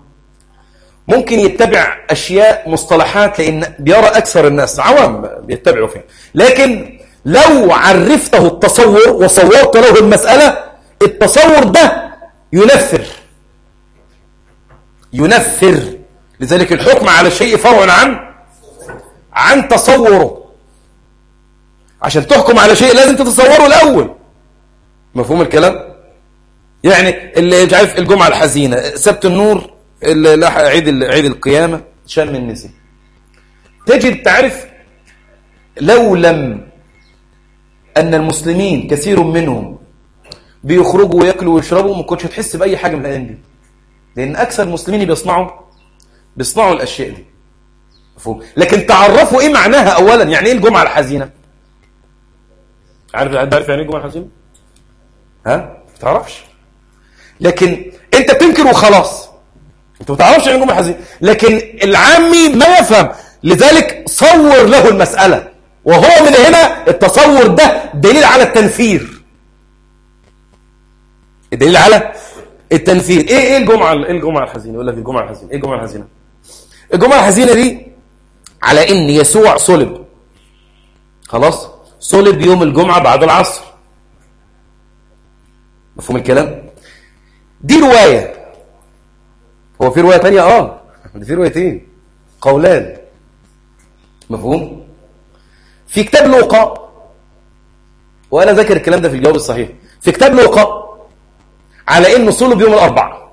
ممكن يتبع أشياء مصطلحات لأن بيرى أكثر الناس عوام بيتبعوا فيها. لكن لو عرفته التصور وصورت له المسألة التصور ده ينفر. ينفر. لذلك الحكم على الشيء فرع عن عن تصوره. عشان تحكم على شيء لازم تتصوره الأول. مفهوم الكلام؟ يعني اللي عارف الجمعة الحزينة سبت النور عيد عيد القيامة شم النسي تجد تعرف لو لم أن المسلمين كثير منهم بيخرجوا ويأكلوا ويشربوا ما كنتش هتحس بأي حاجة من الأيام دي. لأن أكثر المسلمين بيصنعوا بيصنعوا الأشياء دي. مفهوم؟ لكن تعرفوا إيه معناها أولا؟ يعني إيه الجمعة الحزينة؟ عارف عارف يعني إيه الجمعة الحزينة؟ ها؟ ما تعرفش. لكن أنت بتنكر وخلاص. أنت ما تعرفش الجمعة الحزينة لكن العامي ما يفهم. لذلك صور له المسألة. وهو من هنا التصور ده دليل على التنفير. الدليل على التنفير. إيه إيه الجمعة إيه الجمعة الحزينة؟ يقول لك الجمعة الحزينة. إيه الجمعة الحزينة؟ الجمعة الحزينة دي على إن يسوع صلب. خلاص؟ صلب يوم الجمعة بعد العصر. مفهوم الكلام؟ دي رواية. هو في رواية ثانية آه. في روايتين. قولان. مفهوم؟ في كتاب لوقا. وأنا ذاكر الكلام ده في الجواب الصحيح. في كتاب لوقا على انه صلب يوم الأربع.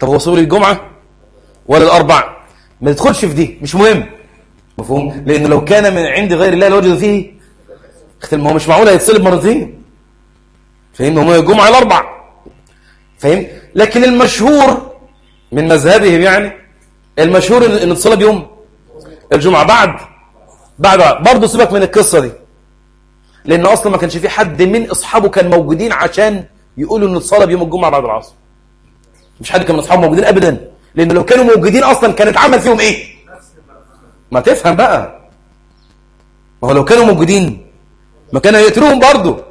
طب هو صلب الجمعة ولا الأربع؟ ما تدخلش في دي مش مهم. مفهوم؟ لأن لو كان من عند غير الله لوجد فيه. ما هو مش معقول هيتصلب مرتين فاهم هو الجمعة الاربع فاهم لكن المشهور من مذهبهم يعني المشهور ان اتصلب يوم الجمعة بعد بعد برضه سيبك من القصة دي. لأن أصلا ما كانش في حد من أصحابه كان موجودين عشان يقولوا إنه اتصلب يوم الجمعة بعد العصر. مش حد كان من أصحابه موجودين ابدا. لأن لو كانوا موجودين أصلا كانت عمل فيهم إيه؟ ما تفهم بقى. ما هو لو كانوا موجودين ما كانوا يقتلوهم برضه.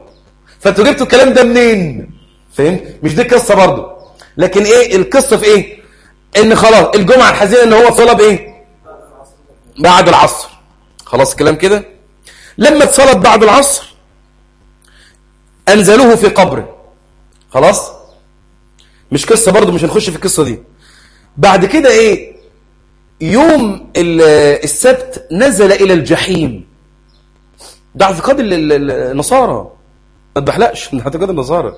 فأنتوا جبتوا الكلام ده منين؟ فهمت مش دي القصة برضه. لكن إيه؟ القصة في إيه؟ إن خلاص الجمعة الحزينة إن هو طلب إيه بعد العصر. خلاص الكلام كده؟ لما اتصلت بعد العصر أنزلوه في قبره خلاص؟ مش قصة برضو مش هنخش في القصة دي. بعد كده إيه؟ يوم السبت نزل إلى الجحيم. ده اعتقاد النصارى. ما تبحلقش اعتقاد النصارى.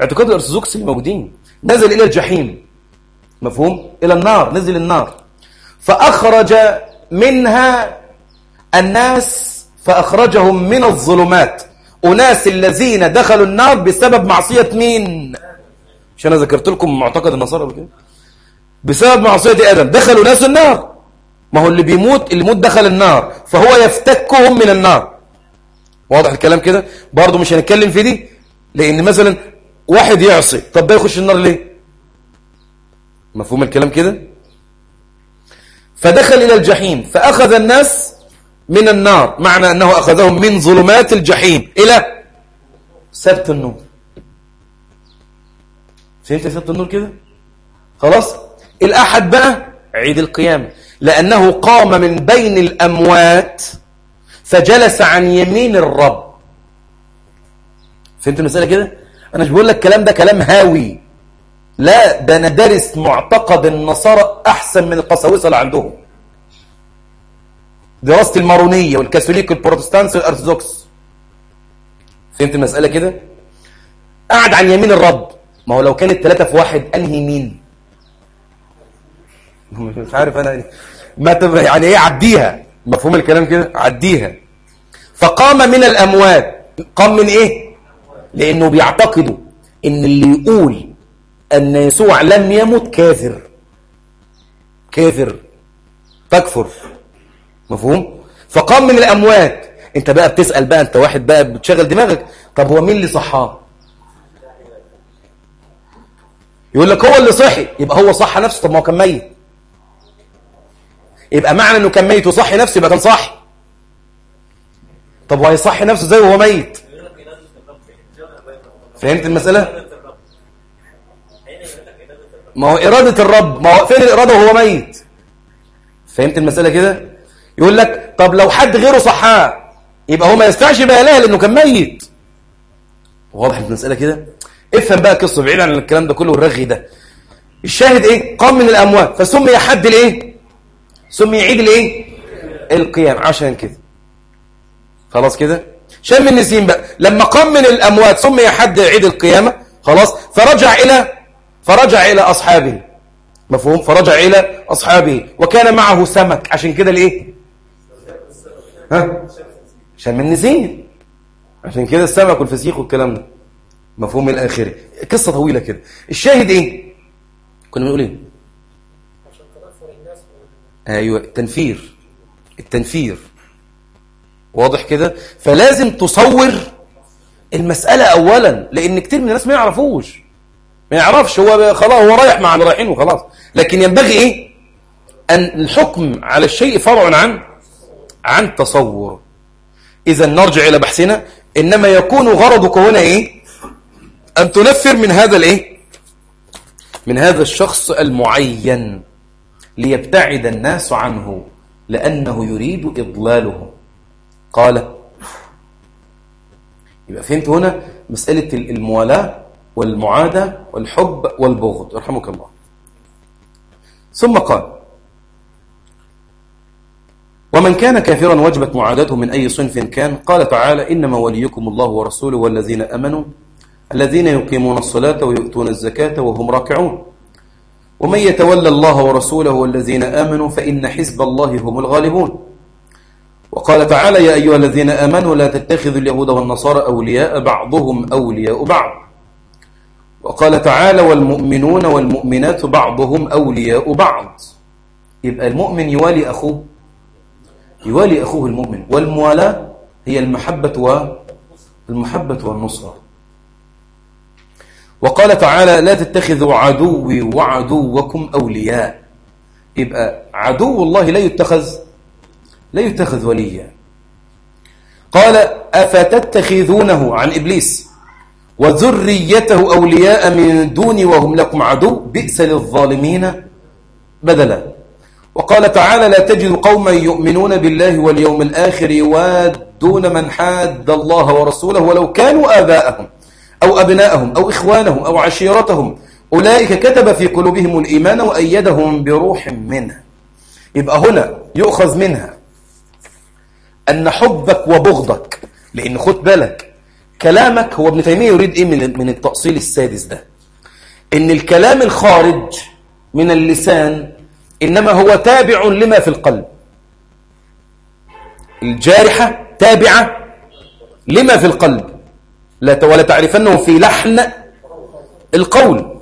اعتقاد الأرثوذكس اللي موجودين نزل إلى الجحيم. مفهوم؟ إلى النار نزل النار. فأخرج منها الناس فأخرجهم من الظلمات. أناس الذين دخلوا النار بسبب معصية مين؟ مش أنا ذكرت لكم معتقد النصارى كده. بسبب معصية آدم. دخلوا ناس النار. ما هو اللي بيموت اللي يموت دخل النار. فهو يفتكهم من النار. واضح الكلام كده؟ برضه مش هنتكلم في دي لأن مثلا واحد يعصي. طب ده يخش النار ليه؟ مفهوم الكلام كده؟ فدخل إلى الجحيم فأخذ الناس من النار معنى أنه أخذهم من ظلمات الجحيم إلى سبت النور. فهمت سبت النور كده؟ خلاص؟ الأحد بقى عيد القيامة لأنه قام من بين الأموات فجلس عن يمين الرب. فهمت المسألة كده؟ أنا مش بقول لك الكلام ده كلام هاوي. لا ده أنا دارس معتقد النصارى أحسن من القساوسة اللي عندهم. دراسة المارونية والكاثوليك والبروتستانت والأرثوذكس. فهمت المسألة كده؟ قعد عن يمين الرب. ما هو لو كانت ثلاثة في واحد أنهي مين؟ مش عارف أنا ما. يعني إيه عديها مفهوم الكلام كده؟ عديها فقام من الأموات. قام من إيه؟ لأنه بيعتقدوا إن اللي يقول أن يسوع لم يمت كافر. كافر. تكفر مفهوم؟ فقام من الأموات. أنت بقى بتسأل بقى أنت واحد بقى بتشغل دماغك. طب هو مين اللي صحاه؟ يقول لك هو اللي صحي. يبقى هو صح نفسه؟ طب ما هو كان ميت. يبقى معنى إنه كان ميت وصحي نفسه يبقى كان صح. طب وهيصحي نفسه إزاي وهو ميت؟ فهمت المسألة؟ ما هو إرادة الرب ما هو فين الإرادة وهو ميت؟ فهمت المسألة كده؟ يقول لك طب لو حد غيره صحاه يبقى هو ما يستعش بها لها لأنه كان ميت. واضح المسألة كده؟ افهم بقى قصة بعيد عن الكلام ده كله والرغي ده. الشاهد إيه؟ قام من الأموات فسمي حد الايه سمي عيد الايه القيام عشان كده. خلاص كده؟ شم النسيم بقى. لما قام من الأموات سمي حد عيد القيامة خلاص فرجع إلى فرجع إلى أصحابه. مفهوم؟ فرجع إلى أصحابه. وكان معه سمك. عشان كده لإيه ها؟ شم النسيم. عشان كده السمك والفسيخ والكلام ده. مفهوم الآخري قصة طويلة كده. الشاهد إيه؟ كنا بنقول إيه؟ أيوة التنفير التنفير. واضح كده؟ فلازم تصور المسألة أولا لأن كتير من الناس ما يعرفوش. ما يعرفش. هو خلاص هو رايح مع رايحين وخلاص. لكن ينبغي إيه؟ أن الحكم على الشيء فرع عن عن تصور إذا نرجع إلى بحثنا. إنما يكون غرضك هنا إيه؟ أن تنفر من هذا الإيه؟ من هذا الشخص المعين ليبتعد الناس عنه لأنه يريد إضلاله. قال. يبقى فهمت هنا مسألة الموالاة والمعادة والحب والبغض. رحمك الله. ثم قال. ومن كان كافرا وجبت معاداته من أي صنف كان قال تعالى إنما وليكم الله ورسوله والذين أمنوا الذين يقيمون الصلاة ويؤتون الزكاة وهم راكعون. ومن يتولى الله ورسوله والذين آمنوا فإن حزب الله هم الغالبون. وقال تعالى يا أيها الذين آمنوا لا تتخذوا اليهود والنصارى أولياء بعضهم أولياء بعض. وقال تعالى والمؤمنون والمؤمنات بعضهم أولياء بعض. يبقى المؤمن يوالي أخوه يوالي أخوه المؤمن. والموالاة هي المحبة والمحبة والنصرة. وقال تعالى لا تتخذوا عدوي وعدوكم أولياء. يبقى عدو الله لا يتخذ لا يتخذ وليا. قال أفتتخذونه عن إبليس؟ وذريته أولياء من دوني وهم لكم عدو؟ بئس للظالمين بدلا. وقال تعالى لا تجد قوما يؤمنون بالله واليوم الآخر يوادون من حاد الله ورسوله ولو كانوا آباءهم أو أبناءهم أو إخوانهم أو عشيرتهم. أولئك كتب في قلوبهم الإيمان وأيدهم بروح منه يبقى هنا يؤخذ منها. أن حبك وبغضك لأن خد بالك كلامك هو ابن تيمية يريد إيه من من التأصيل السادس ده؟ إن الكلام الخارج من اللسان إنما هو تابع لما في القلب. الجارحة تابعة لما في القلب. لا ولا تعرفنه في لحن القول.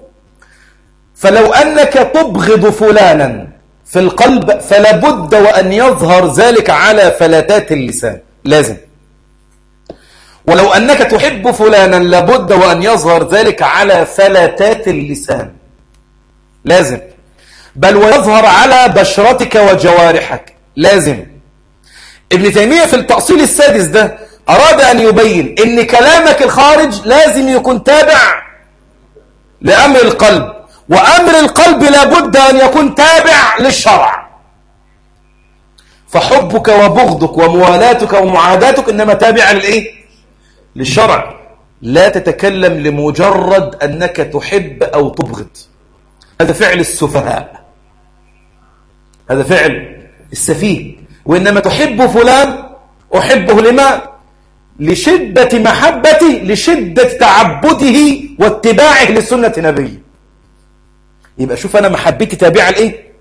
فلو أنك تبغض فلانا في القلب فلا بد وأن يظهر ذلك على فلتات اللسان. لازم. ولو أنك تحب فلانا لابد وأن يظهر ذلك على فلتات اللسان. لازم. بل ويظهر على بشرتك وجوارحك. لازم. ابن تيمية في التأصيل السادس ده أراد أن يبين إن كلامك الخارج لازم يكون تابع لأمر القلب. وأمر القلب لابد أن يكون تابع للشرع. فحبك وبغضك وموالاتك ومعاداتك إنما تابعة للإيه؟ للشرع. لا تتكلم لمجرد أنك تحب أو تبغض. هذا فعل السفهاء. هذا فعل السفيه. وإنما تحب فلان أحبه لما؟ لشدة محبتي لشدة تعبده واتباعه لسنة نبيه. يبقى شوف أنا محبتي تابعة لإيه؟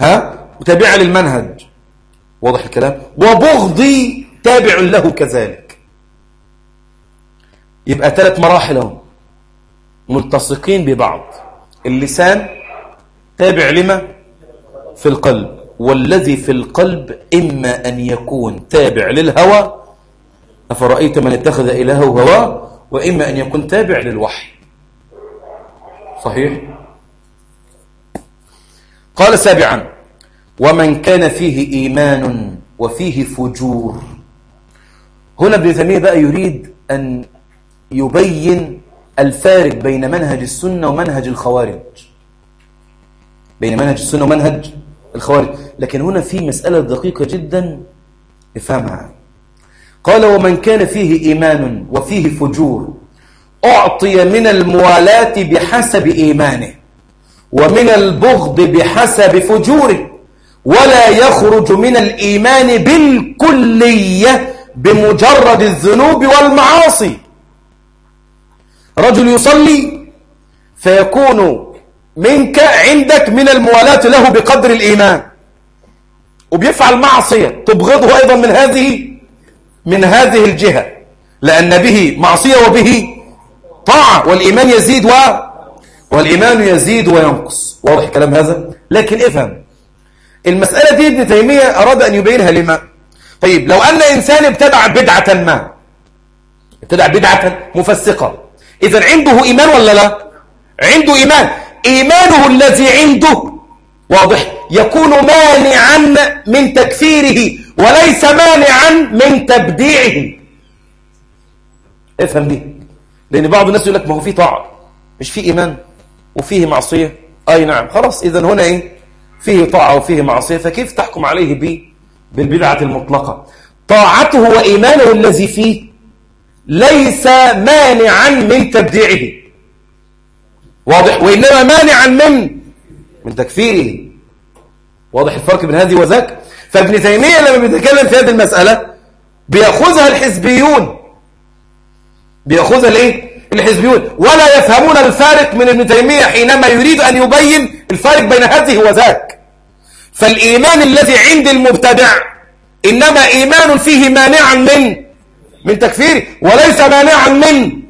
ها؟ وتابعة للمنهج. واضح الكلام؟ وبغضي تابع له كذلك. يبقى ثلاث مراحل هم ملتصقين ببعض. اللسان تابع لما؟ في القلب. والذي في القلب إما أن يكون تابع للهوى أفرأيت من اتخذ إلهه هواه وإما أن يكون تابع للوحي. صحيح؟ قال سابعا ومن كان فيه إيمان وفيه فجور. هنا ابن تيمية بقى يريد أن يبين الفارق بين منهج السنة ومنهج الخوارج. بين منهج السنة ومنهج الخوارج. لكن هنا في مسألة دقيقة جدا افهمها. قال ومن كان فيه إيمان وفيه فجور أعطي من الموالاة بحسب إيمانه. ومن البغض بحسب فجوره ولا يخرج من الإيمان بالكلية بمجرد الذنوب والمعاصي. رجل يصلي فيكون منك عندك من الموالاة له بقدر الإيمان. وبيفعل معصية تبغضه أيضا من هذه من هذه الجهة لأن به معصية وبه طاعة والإيمان يزيد و والإيمان يزيد وينقص. واضح الكلام هذا؟ لكن افهم المسألة دي ابن تيمية أراد أن يبينها لما؟ طيب لو أن إنسان ابتدع بدعة ما؟ ابتدع بدعة مفسقة. إذا عنده إيمان ولا لا؟ عنده إيمان. إيمانه الذي عنده واضح يكون مانعا من تكفيره وليس مانعا من تبديعه. افهم دي لأن بعض الناس يقول لك ما هو في طاعة مش في إيمان. وفيه معصية؟ أي نعم. خلاص إذا هنا إيه؟ فيه طاعة وفيه معصية فكيف تحكم عليه ب بالبدعة المطلقة؟ طاعته وإيمانه الذي فيه ليس مانعا من تبديعه. واضح؟ وإنما مانعا من من تكفيره. واضح الفرق بين هذه وذاك؟ فابن تيمية لما بيتكلم في هذه المسألة بيأخذها الحزبيون. بيأخذها الايه الحزبيون. ولا يفهمون الفارق من ابن تيمية حينما يريد أن يبين الفارق بين هذه وذاك. فالإيمان الذي عند المبتدع إنما إيمان فيه مانعا من من تكفيره وليس مانعا من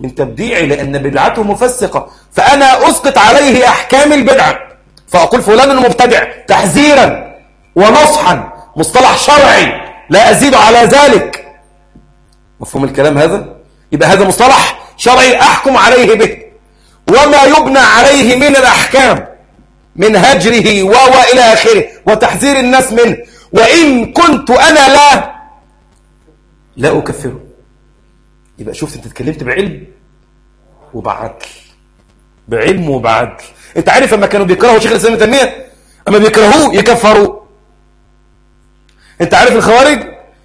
من تبديعه لأن بدعته مفسقة. فأنا أسقط عليه أحكام البدعة فأقول فلان مبتدع تحذيرا ونصحا مصطلح شرعي لا أزيد على ذلك. مفهوم الكلام هذا؟ يبقى هذا مصطلح شرعي أحكم عليه به. وما يبنى عليه من الأحكام من هجره وإلى آخره وتحذير الناس منه. وإن كنت أنا لا لا أكفره. يبقى شفت أنت اتكلمت بعلم وبعدل. بعلم وبعدل. أنت عارف لما كانوا بيكرهوا شيخ الإسلام تيمية؟ أما بيكرهوه يكفروا. أنت عارف الخوارج؟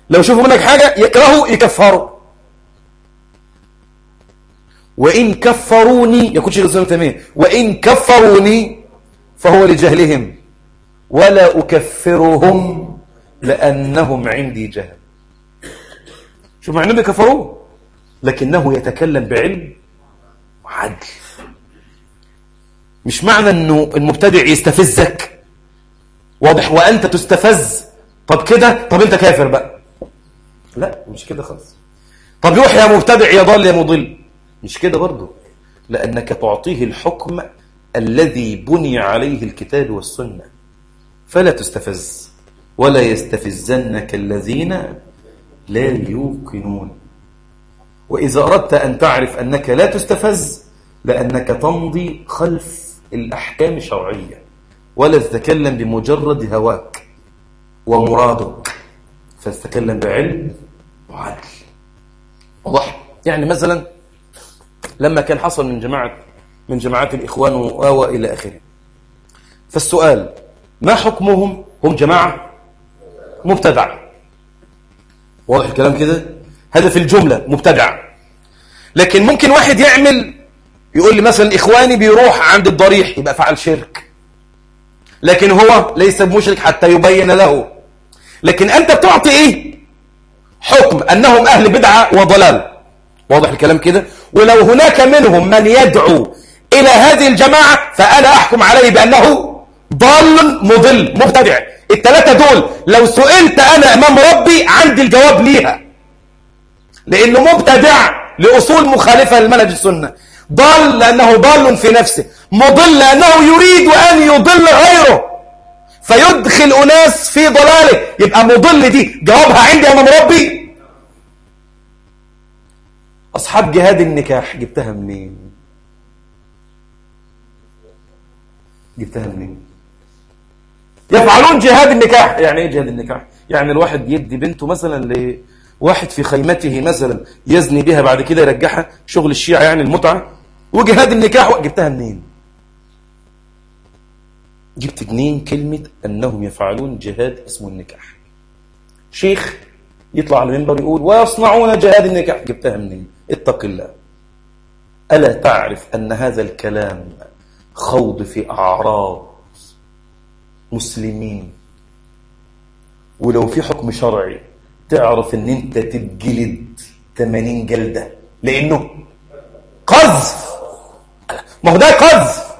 لو شوفوا منك حاجة يكرهوا يكفروا. وإن كفروني يقول شيخ الإسلام تيمية وإن كفروني فهو لجهلهم ولا أكفرهم لأنهم عندي جهل. شوف مع أنهم يكفروه لكنه يتكلم بعلم وعدل. مش معنى أنه المبتدع يستفزك. واضح وأنت تستفز. طب كده؟ طب أنت كافر بقى. لا مش كده خالص. طب روح يا مبتدع يا ضال يا مضل. مش كده برضه لأنك تعطيه الحكم الذي بني عليه الكتاب والسنة. فلا تستفز ولا يستفزنك الذين لا يوقنون. وإذا أردت أن تعرف أنك لا تستفز لأنك تمضي خلف الأحكام الشرعية ولا تتكلم بمجرد هواك ومرادك فاستكلم بعلم وعدل. واضح؟ يعني مثلا لما كان حصل من جماعة من جماعات الإخوان وإلى آخره. فالسؤال ما حكمهم؟ هم جماعة مبتدع واضح الكلام كده؟ هذا في الجملة مبتدع لكن ممكن واحد يعمل يقول لي مثلا إخواني بيروح عند الضريح يبقى فعل شرك. لكن هو ليس بمشرك حتى يبين له. لكن أنت بتعطي إيه؟ حكم أنهم أهل بدعة وضلال. واضح الكلام كده؟ ولو هناك منهم من يدعو إلى هذه الجماعة فأنا أحكم عليه بأنه ضال مضل مبتدع. الثلاثة دول لو سئلت أنا أمام ربي عندي الجواب ليها. لأنه مبتدع لأصول مخالفة للمنهج السنة. ضال لأنه ضال في نفسه. مضل لأنه يريد أن يضل غيره. فيدخل أناس في ضلاله. يبقى مضل دي جوابها عندي أمام ربي؟ أصحاب جهاد النكاح جبتها منين؟ جبتها منين؟ يفعلون جهاد النكاح. يعني إيه جهاد النكاح؟ يعني الواحد يدي بنته مثلا لواحد في خيمته مثلا يزني بها بعد كده يرجعها شغل الشيعة يعني المتعة. وجهاد النكاح جبتها منين؟ جبت منين كلمة أنهم يفعلون جهاد اسمه النكاح؟ شيخ يطلع على المنبر يقول ويصنعون جهاد النكاح. جبتها منين؟ اتق الله. ألا تعرف أن هذا الكلام خوض في أعراض مسلمين؟ ولو في حكم شرعي تعرف إن أنت تتجلد 80 جلدة. لأنه قذف. ما هو ده قذف.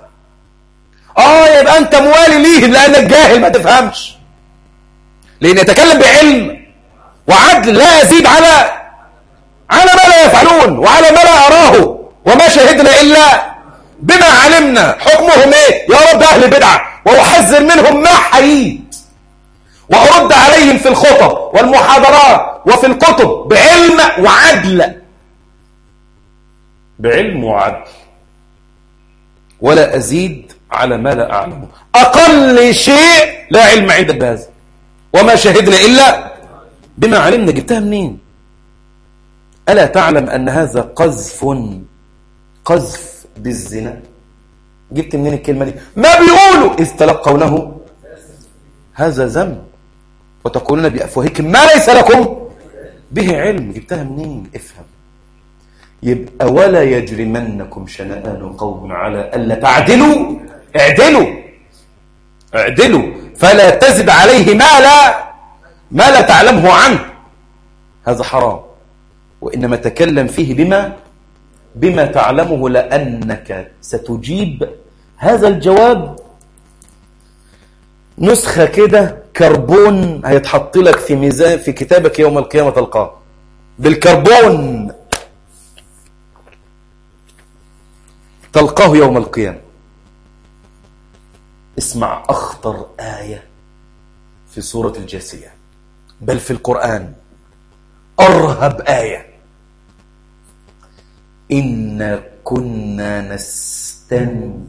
آه يبقى أنت موالي ليه؟ لأنك جاهل ما تفهمش. لأن يتكلم بعلم وعدل لا يزيد على على ما لا يفعلون وعلى ما لا أراه وما شهدنا إلا بما علمنا. حكمهم إيه؟ يا رب أهل بدعة. وأحذر منهم ما حييت وأرد عليهم في الخطب والمحاضرات وفي الكتب بعلم وعدل. بعلم وعدل. ولا أزيد على ما لا أعلمه أقل شيء لا علم عندك بهذا وما شهدنا إلا بما علمنا. جبتها منين؟ ألا تعلم أن هذا قذف قذف بالزنا؟ جبت منين الكلمة دي؟ ما بيقولوا إذ تلقونه. هذا ذنب. وتقولون بأفواهكم ما ليس لكم به علم. جبتها منين؟ افهم. يبقى ولا يجرمنكم شنآن قوم على ألا تعدلوا. اعدلوا. اعدلوا. فلا تزد عليه ما لا ما لا تعلمه عنه. هذا حرام. وإنما تكلم فيه بما بما تعلمه لأنك ستجيب هذا الجواب. نسخة كده كربون هيتحط لك في ميزان في كتابك يوم القيامة تلقاه. بالكربون. تلقاه يوم القيامة. اسمع أخطر آية في سورة الجاسية. بل في القرآن. أرهب آية. إنا كنا نستنسخ.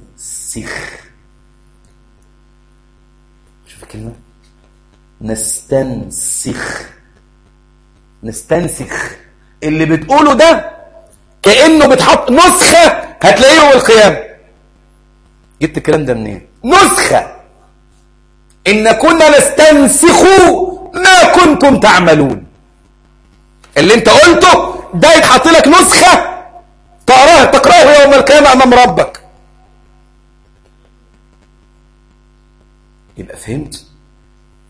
شوف الكلمة. نستنسخ. نستنسخ. اللي بتقوله ده كأنه بتحط نسخة هتلاقيه يوم القيامة. جبت الكلام ده منين؟ نسخة. إن كنا نستنسخ ما كنتم تعملون. اللي انت قلته ده يتحط لك نسخة تقراه تقراه يوم القيامة أمام ربك. يبقى فهمت؟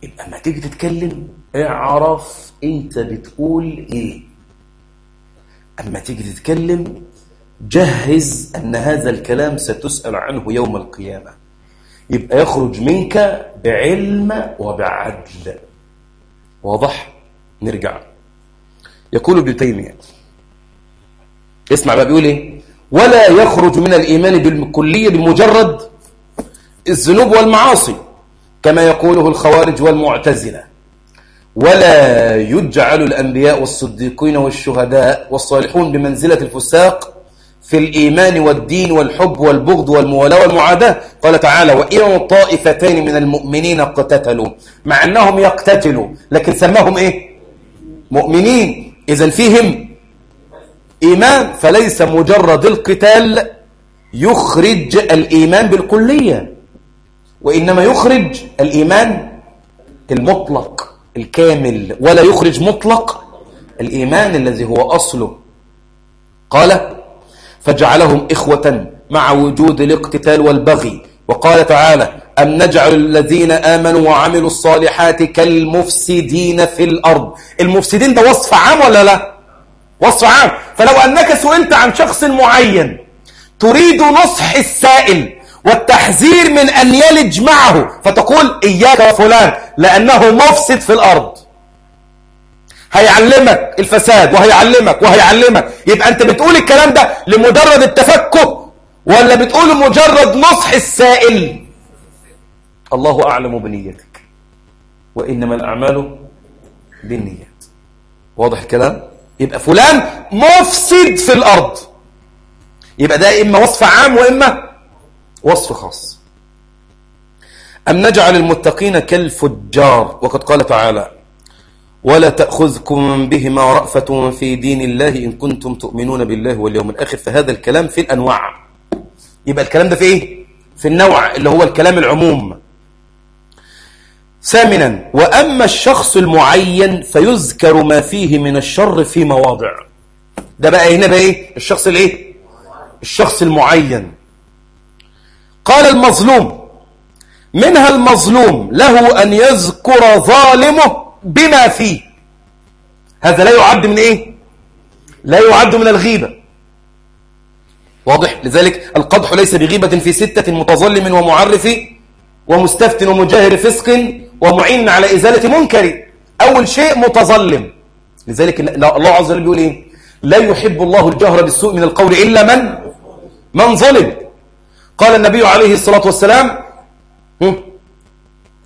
يبقى ما تيجي تتكلم اعرف انت بتقول إيه. أما تيجي تتكلم جهز أن هذا الكلام ستسأل عنه يوم القيامة. يبقى يخرج منك بعلم وبعدل. واضح؟ نرجع. يقول ابن تيمية اسمع بقى بيقول إيه؟ ولا يخرج من الإيمان بالكلية بمجرد الذنوب والمعاصي كما يقوله الخوارج والمعتزلة. ولا يجعل الأنبياء والصديقين والشهداء والصالحون بمنزلة الفساق في الإيمان والدين والحب والبغض والموالاة والمعاداة. قال تعالى وإن طائفتين من المؤمنين اقتتلوا. مع أنهم يقتتلوا لكن سماهم إيه؟ مؤمنين. إذا فيهم إيمان فليس مجرد القتال يخرج الإيمان بالكلية وإنما يخرج الإيمان المطلق الكامل ولا يخرج مطلق الإيمان الذي هو أصله. قال فجعلهم إخوة مع وجود الاقتتال والبغي. وقال تعالى أم نجعل الذين آمنوا وعملوا الصالحات كالمفسدين في الأرض؟ المفسدين ده وصف عام ولا لا؟ وصف عام. فلو أنك سئلت عن شخص معين تريد نصح السائل والتحذير من أن يلج معه فتقول إياك وفلان لأنه مفسد في الأرض. هيعلمك الفساد وهيعلمك وهيعلمك. يبقى أنت بتقول الكلام ده لمجرد التفكك ولا بتقول لمجرد نصح السائل؟ الله أعلم بنيتك وإنما الأعمال بالنيات. واضح الكلام؟ يبقى فلان مفسد في الأرض. يبقى ده إما وصف عام وإما وصف خاص. أم نجعل المتقين كالفجار؟ وقد قال تعالى ولا تأخذكم بهما رأفة في دين الله إن كنتم تؤمنون بالله واليوم الآخر. فهذا الكلام في الأنواع. يبقى الكلام ده في إيه؟ في النوع اللي هو الكلام العموم. ثامنا وأما الشخص المعين فيذكر ما فيه من الشر في مواضع. ده بقى هنا بقى إيه؟ الشخص الإيه؟ الشخص المعين. قال المظلوم منها المظلوم له أن يذكر ظالمه بما فيه. هذا لا يعد من إيه؟ لا يعد من الغيبة. واضح؟ لذلك القدح ليس بغيبة في ستة متظلم ومعرف ومستفتن ومجاهر فسق ومعين على إزالة منكر. أول شيء متظلم. لذلك الله عز وجل بيقول إيه؟ لا يحب الله الجهر بالسوء من القول إلا من؟ من ظلم. قال النبي عليه الصلاة والسلام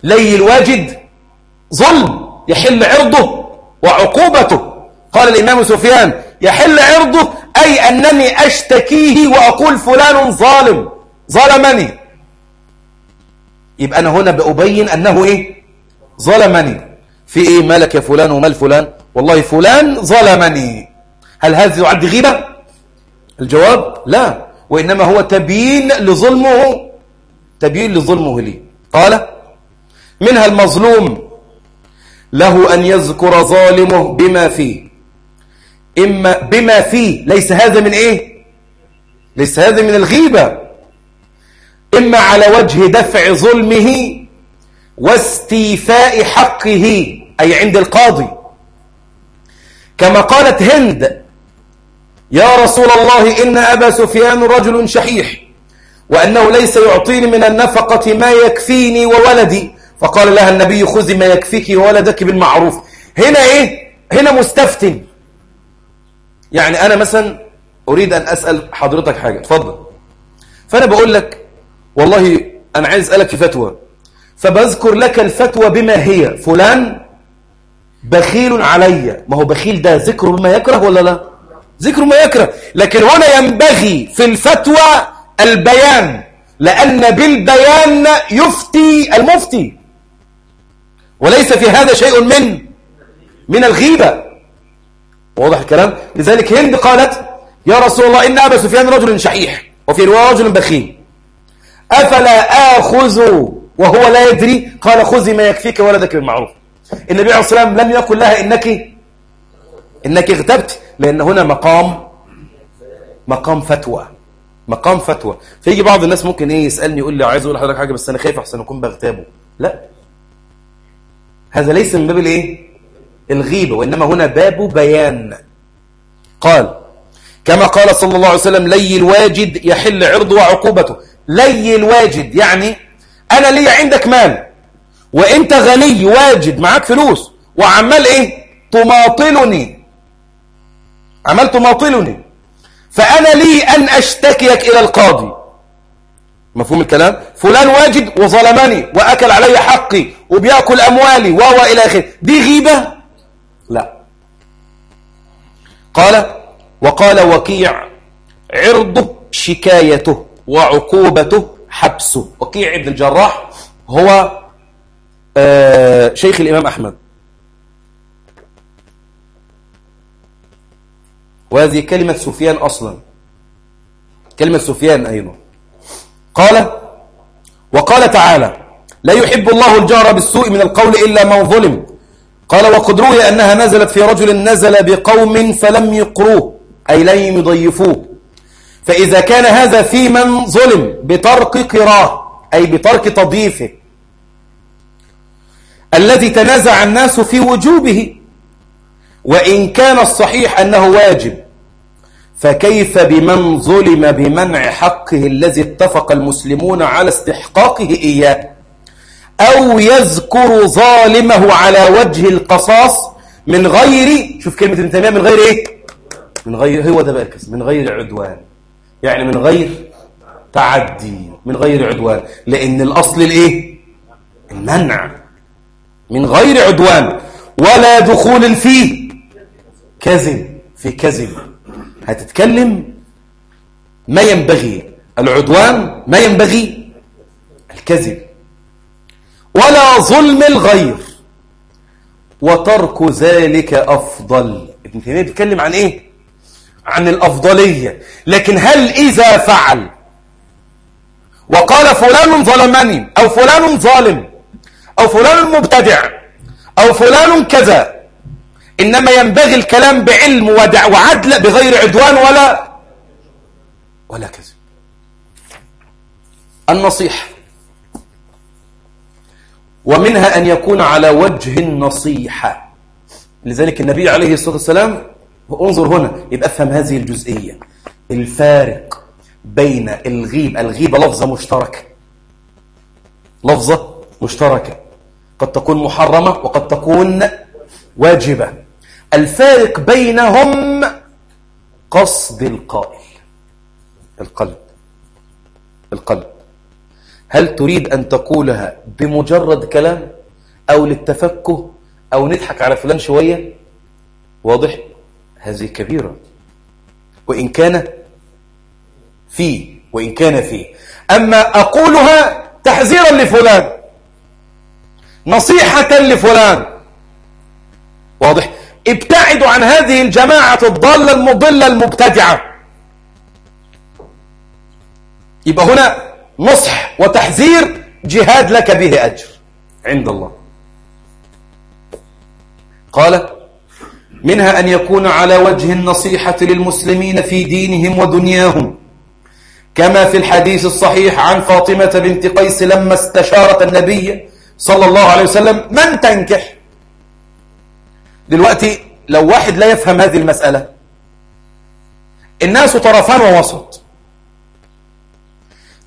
لي الواجد ظلم يحل عرضه وعقوبته. قال الإمام سفيان يحل عرضه أي أنني أشتكيه وأقول فلان ظالم ظلمني. يبقى أنا هنا بأبين أنه إيه؟ ظلمني. في إيه؟ مالك يا فلان ومال فلان. والله فلان ظلمني. هل هذا يعد غيبة؟ الجواب لا. وإنما هو تبيين لظلمه. تبيين لظلمه لي. قال منها المظلوم له أن يذكر ظالمه بما فيه. إما بما فيه. ليس هذا من إيه؟ ليس هذا من الغيبة. إما على وجه دفع ظلمه واستيفاء حقه أي عند القاضي. كما قالت هند يا رسول الله إن أبا سفيان رجل شحيح وأنه ليس يعطيني من النفقة ما يكفيني وولدي. فقال لها النبي خذي ما يكفيك وولدك بالمعروف. هنا إيه؟ هنا مستفتن. يعني أنا مثلا أريد أن أسأل حضرتك حاجة تفضل فأنا بقول لك والله أنا عايز أسألك في فتوى. فبذكر لك الفتوى بما هي. فلان بخيل علي. ما هو بخيل ده ذكر بما يكره ولا لا؟ ذكر ما يكره. لكن هنا ينبغي في الفتوى البيان لأن بالبيان يفتي المفتي. وليس في هذا شيء من من الغيبة. واضح الكلام؟ لذلك هند قالت يا رسول الله إن أبا سفيان رجل شحيح وفي رواية رجل بخيل. أفلا آخذ وهو لا يدري؟ قال خذي ما يكفيك ولدك بالمعروف. النبي عليه الصلاة والسلام لم يقل لها إنك إنك اغتبت لأن هنا مقام مقام فتوى مقام فتوى. فيجي بعض الناس ممكن إيه يسألني يقول لي عايز أقول لحضرتك حاجة بس أنا خايف أحسن أكون بغتابه. لا. هذا ليس من باب الإيه؟ الغيبة وإنما هنا باب بيان. قال كما قال صلى الله عليه وسلم لي الواجد يحل عرضه وعقوبته. لي الواجد يعني أنا لي عندك مال وأنت غني واجد معاك فلوس وعمال إيه؟ تماطلني. عمال تماطلني. فأنا لي أن أشتكيك إلى القاضي. مفهوم الكلام؟ فلان واجد وظلمني وأكل علي حقي وبيأكل أموالي وهو إلى آخره. دي غيبة؟ لا. قال وقال وكيع عرضه شكايته. وعقوبته حبسه. وكيع ابن الجراح هو آه شيخ الإمام أحمد. وهذه كلمة سفيان أصلا. كلمة سفيان أيضا. قال وقال تعالى لا يحب الله الجهر بالسوء من القول إلا من ظلم. قال وقد روي أنها نزلت في رجل نزل بقوم فلم يقروه. أي لم يضيفوه. فإذا كان هذا في من ظلم بترك قراه أي بترك تضييفه الذي تنازع الناس في وجوبه وإن كان الصحيح أنه واجب فكيف بمن ظلم بمنع حقه الذي اتفق المسلمون على استحقاقه إياه؟ أو يذكر ظالمه على وجه القصاص من غير شوف كلمة ابن تيمية من غير إيه؟ من غير هو ده بقى من غير عدوان. يعني من غير تعدي من غير عدوان. لأن الأصل الإيه؟ المنع. من غير عدوان. ولا دخول فيه كذب في كذب. هتتكلم؟ ما ينبغي العدوان ما ينبغي الكذب. ولا ظلم الغير. وترك ذلك أفضل. ابن تيمية بيتكلم عن إيه؟ عن الأفضلية. لكن هل إذا فعل وقال فلان ظلمني أو فلان ظالم أو فلان مبتدع أو فلان كذا إنما ينبغي الكلام بعلم وعدل بغير عدوان ولا ولا كذب. النصيحة. ومنها أن يكون على وجه النصيحة. لذلك النبي عليه الصلاة والسلام انظر هنا يبقى افهم هذه الجزئية. الفارق بين الغيب الغيبة لفظة مشتركة. لفظة مشتركة. قد تكون محرمة وقد تكون واجبة. الفارق بينهم قصد القائل. القلب. القلب. هل تريد أن تقولها بمجرد كلام أو للتفكه أو نضحك على فلان شوية؟ واضح؟ هذه كبيرة. وإن كان فيه وإن كان فيه أما أقولها تحذيرا لفلان نصيحة لفلان. واضح؟ ابتعدوا عن هذه الجماعة الضالة المضلة المبتدعة. يبقى هنا نصح وتحذير جهاد لك به أجر عند الله. قال منها أن يكون على وجه النصيحة للمسلمين في دينهم ودنياهم. كما في الحديث الصحيح عن فاطمة بنت قيس لما استشارت النبي صلى الله عليه وسلم من تنكح؟ دلوقتي لو واحد لا يفهم هذه المسألة الناس طرفان ووسط.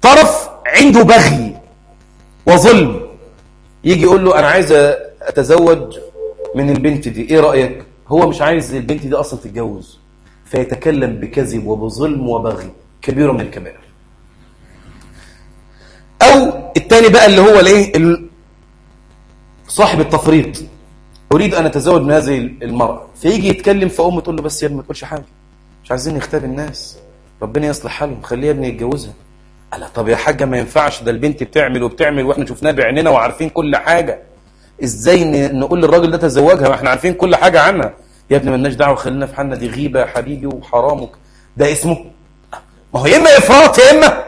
طرف عنده بغي وظلم. يجي يقول له أنا عايز أتزوج من البنت دي إيه رأيك؟ هو مش عايز البنت دي أصلا تتجوز فيتكلم بكذب وبظلم وبغي كبيرة من الكبائر. أو التاني بقى اللي هو الإيه؟ صاحب التفريط. أريد أن أتزوج من هذه المرأة. فيجي يتكلم فأمه تقول له بس يا ابني ما تقولش حاجة. مش عايزين نختار الناس. ربنا يصلح حالهم. خليه يا ابني يتجوزها. قال طب يا حاجة ما ينفعش. ده البنت بتعمل وبتعمل وإحنا شفناها بعيننا وعارفين كل حاجة. إزاي نقول للراجل ده تزوجها؟ ما إحنا عارفين كل حاجة عنها. يا ابني مالناش دعوة خلينا في حالنا دي غيبة يا حبيبي وحرامك. ده اسمه ما هو يا إما إفراط يا إما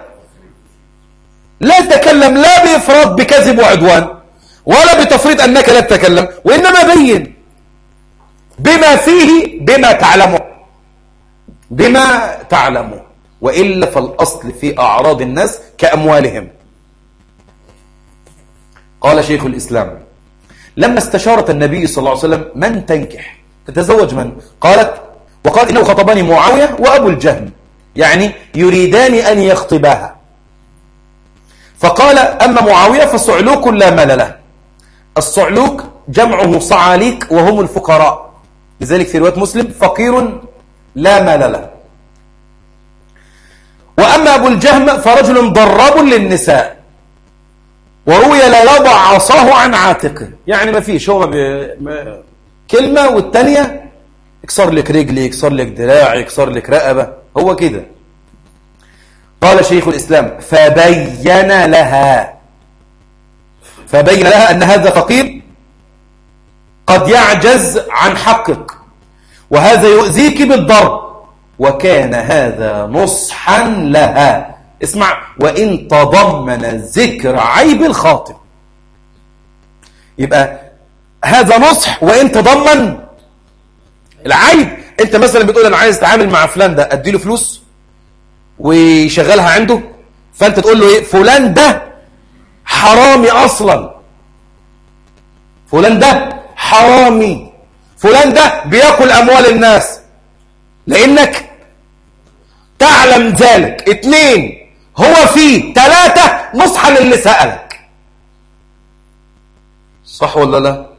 لا تتكلم لا بإفراط بكذب وعدوان ولا بتفريط أنك لا تتكلم وإنما بين بما فيه بما تعلمه. بما تعلمه. وإلا فالأصل في أعراض الناس كأموالهم. قال شيخ الإسلام لما استشارت النبي صلى الله عليه وسلم من تنكح؟ تتزوج من؟ قالت وقال إنه خطبني معاوية وأبو الجهم يعني يريدان أن يخطباها. فقال أما معاوية فصعلوك لا مال له. الصعلوك جمعه صعاليك وهم الفقراء. لذلك في رواية مسلم فقير لا مال له. وأما أبو الجهم فرجل ضراب للنساء. وروي لا يضع عصاه عن عاتقه يعني ما فيش هو ما كلمة والتانية يكسر لك رجلي يكسر لك دراعي يكسر لك رقبة. هو كده. قال شيخ الإسلام فبين لها. فبين لها أن هذا فقير قد يعجز عن حقك وهذا يؤذيك بالضرب. وكان هذا نصحا لها. اسمع. وإن تضمن ذكر عيب الخاطب يبقى هذا نصح وإن تضمن العيب. أنت مثلا بتقول أنا عايز أتعامل مع فلان ده أديله فلوس ويشغلها عنده فأنت تقول له إيه؟ فلان ده حرامي أصلا. فلان ده حرامي. فلان ده بيأكل أموال الناس. لأنك تعلم ذلك. اتنين هو فيه ثلاثة نصحا للي سألك صح ولا لا؟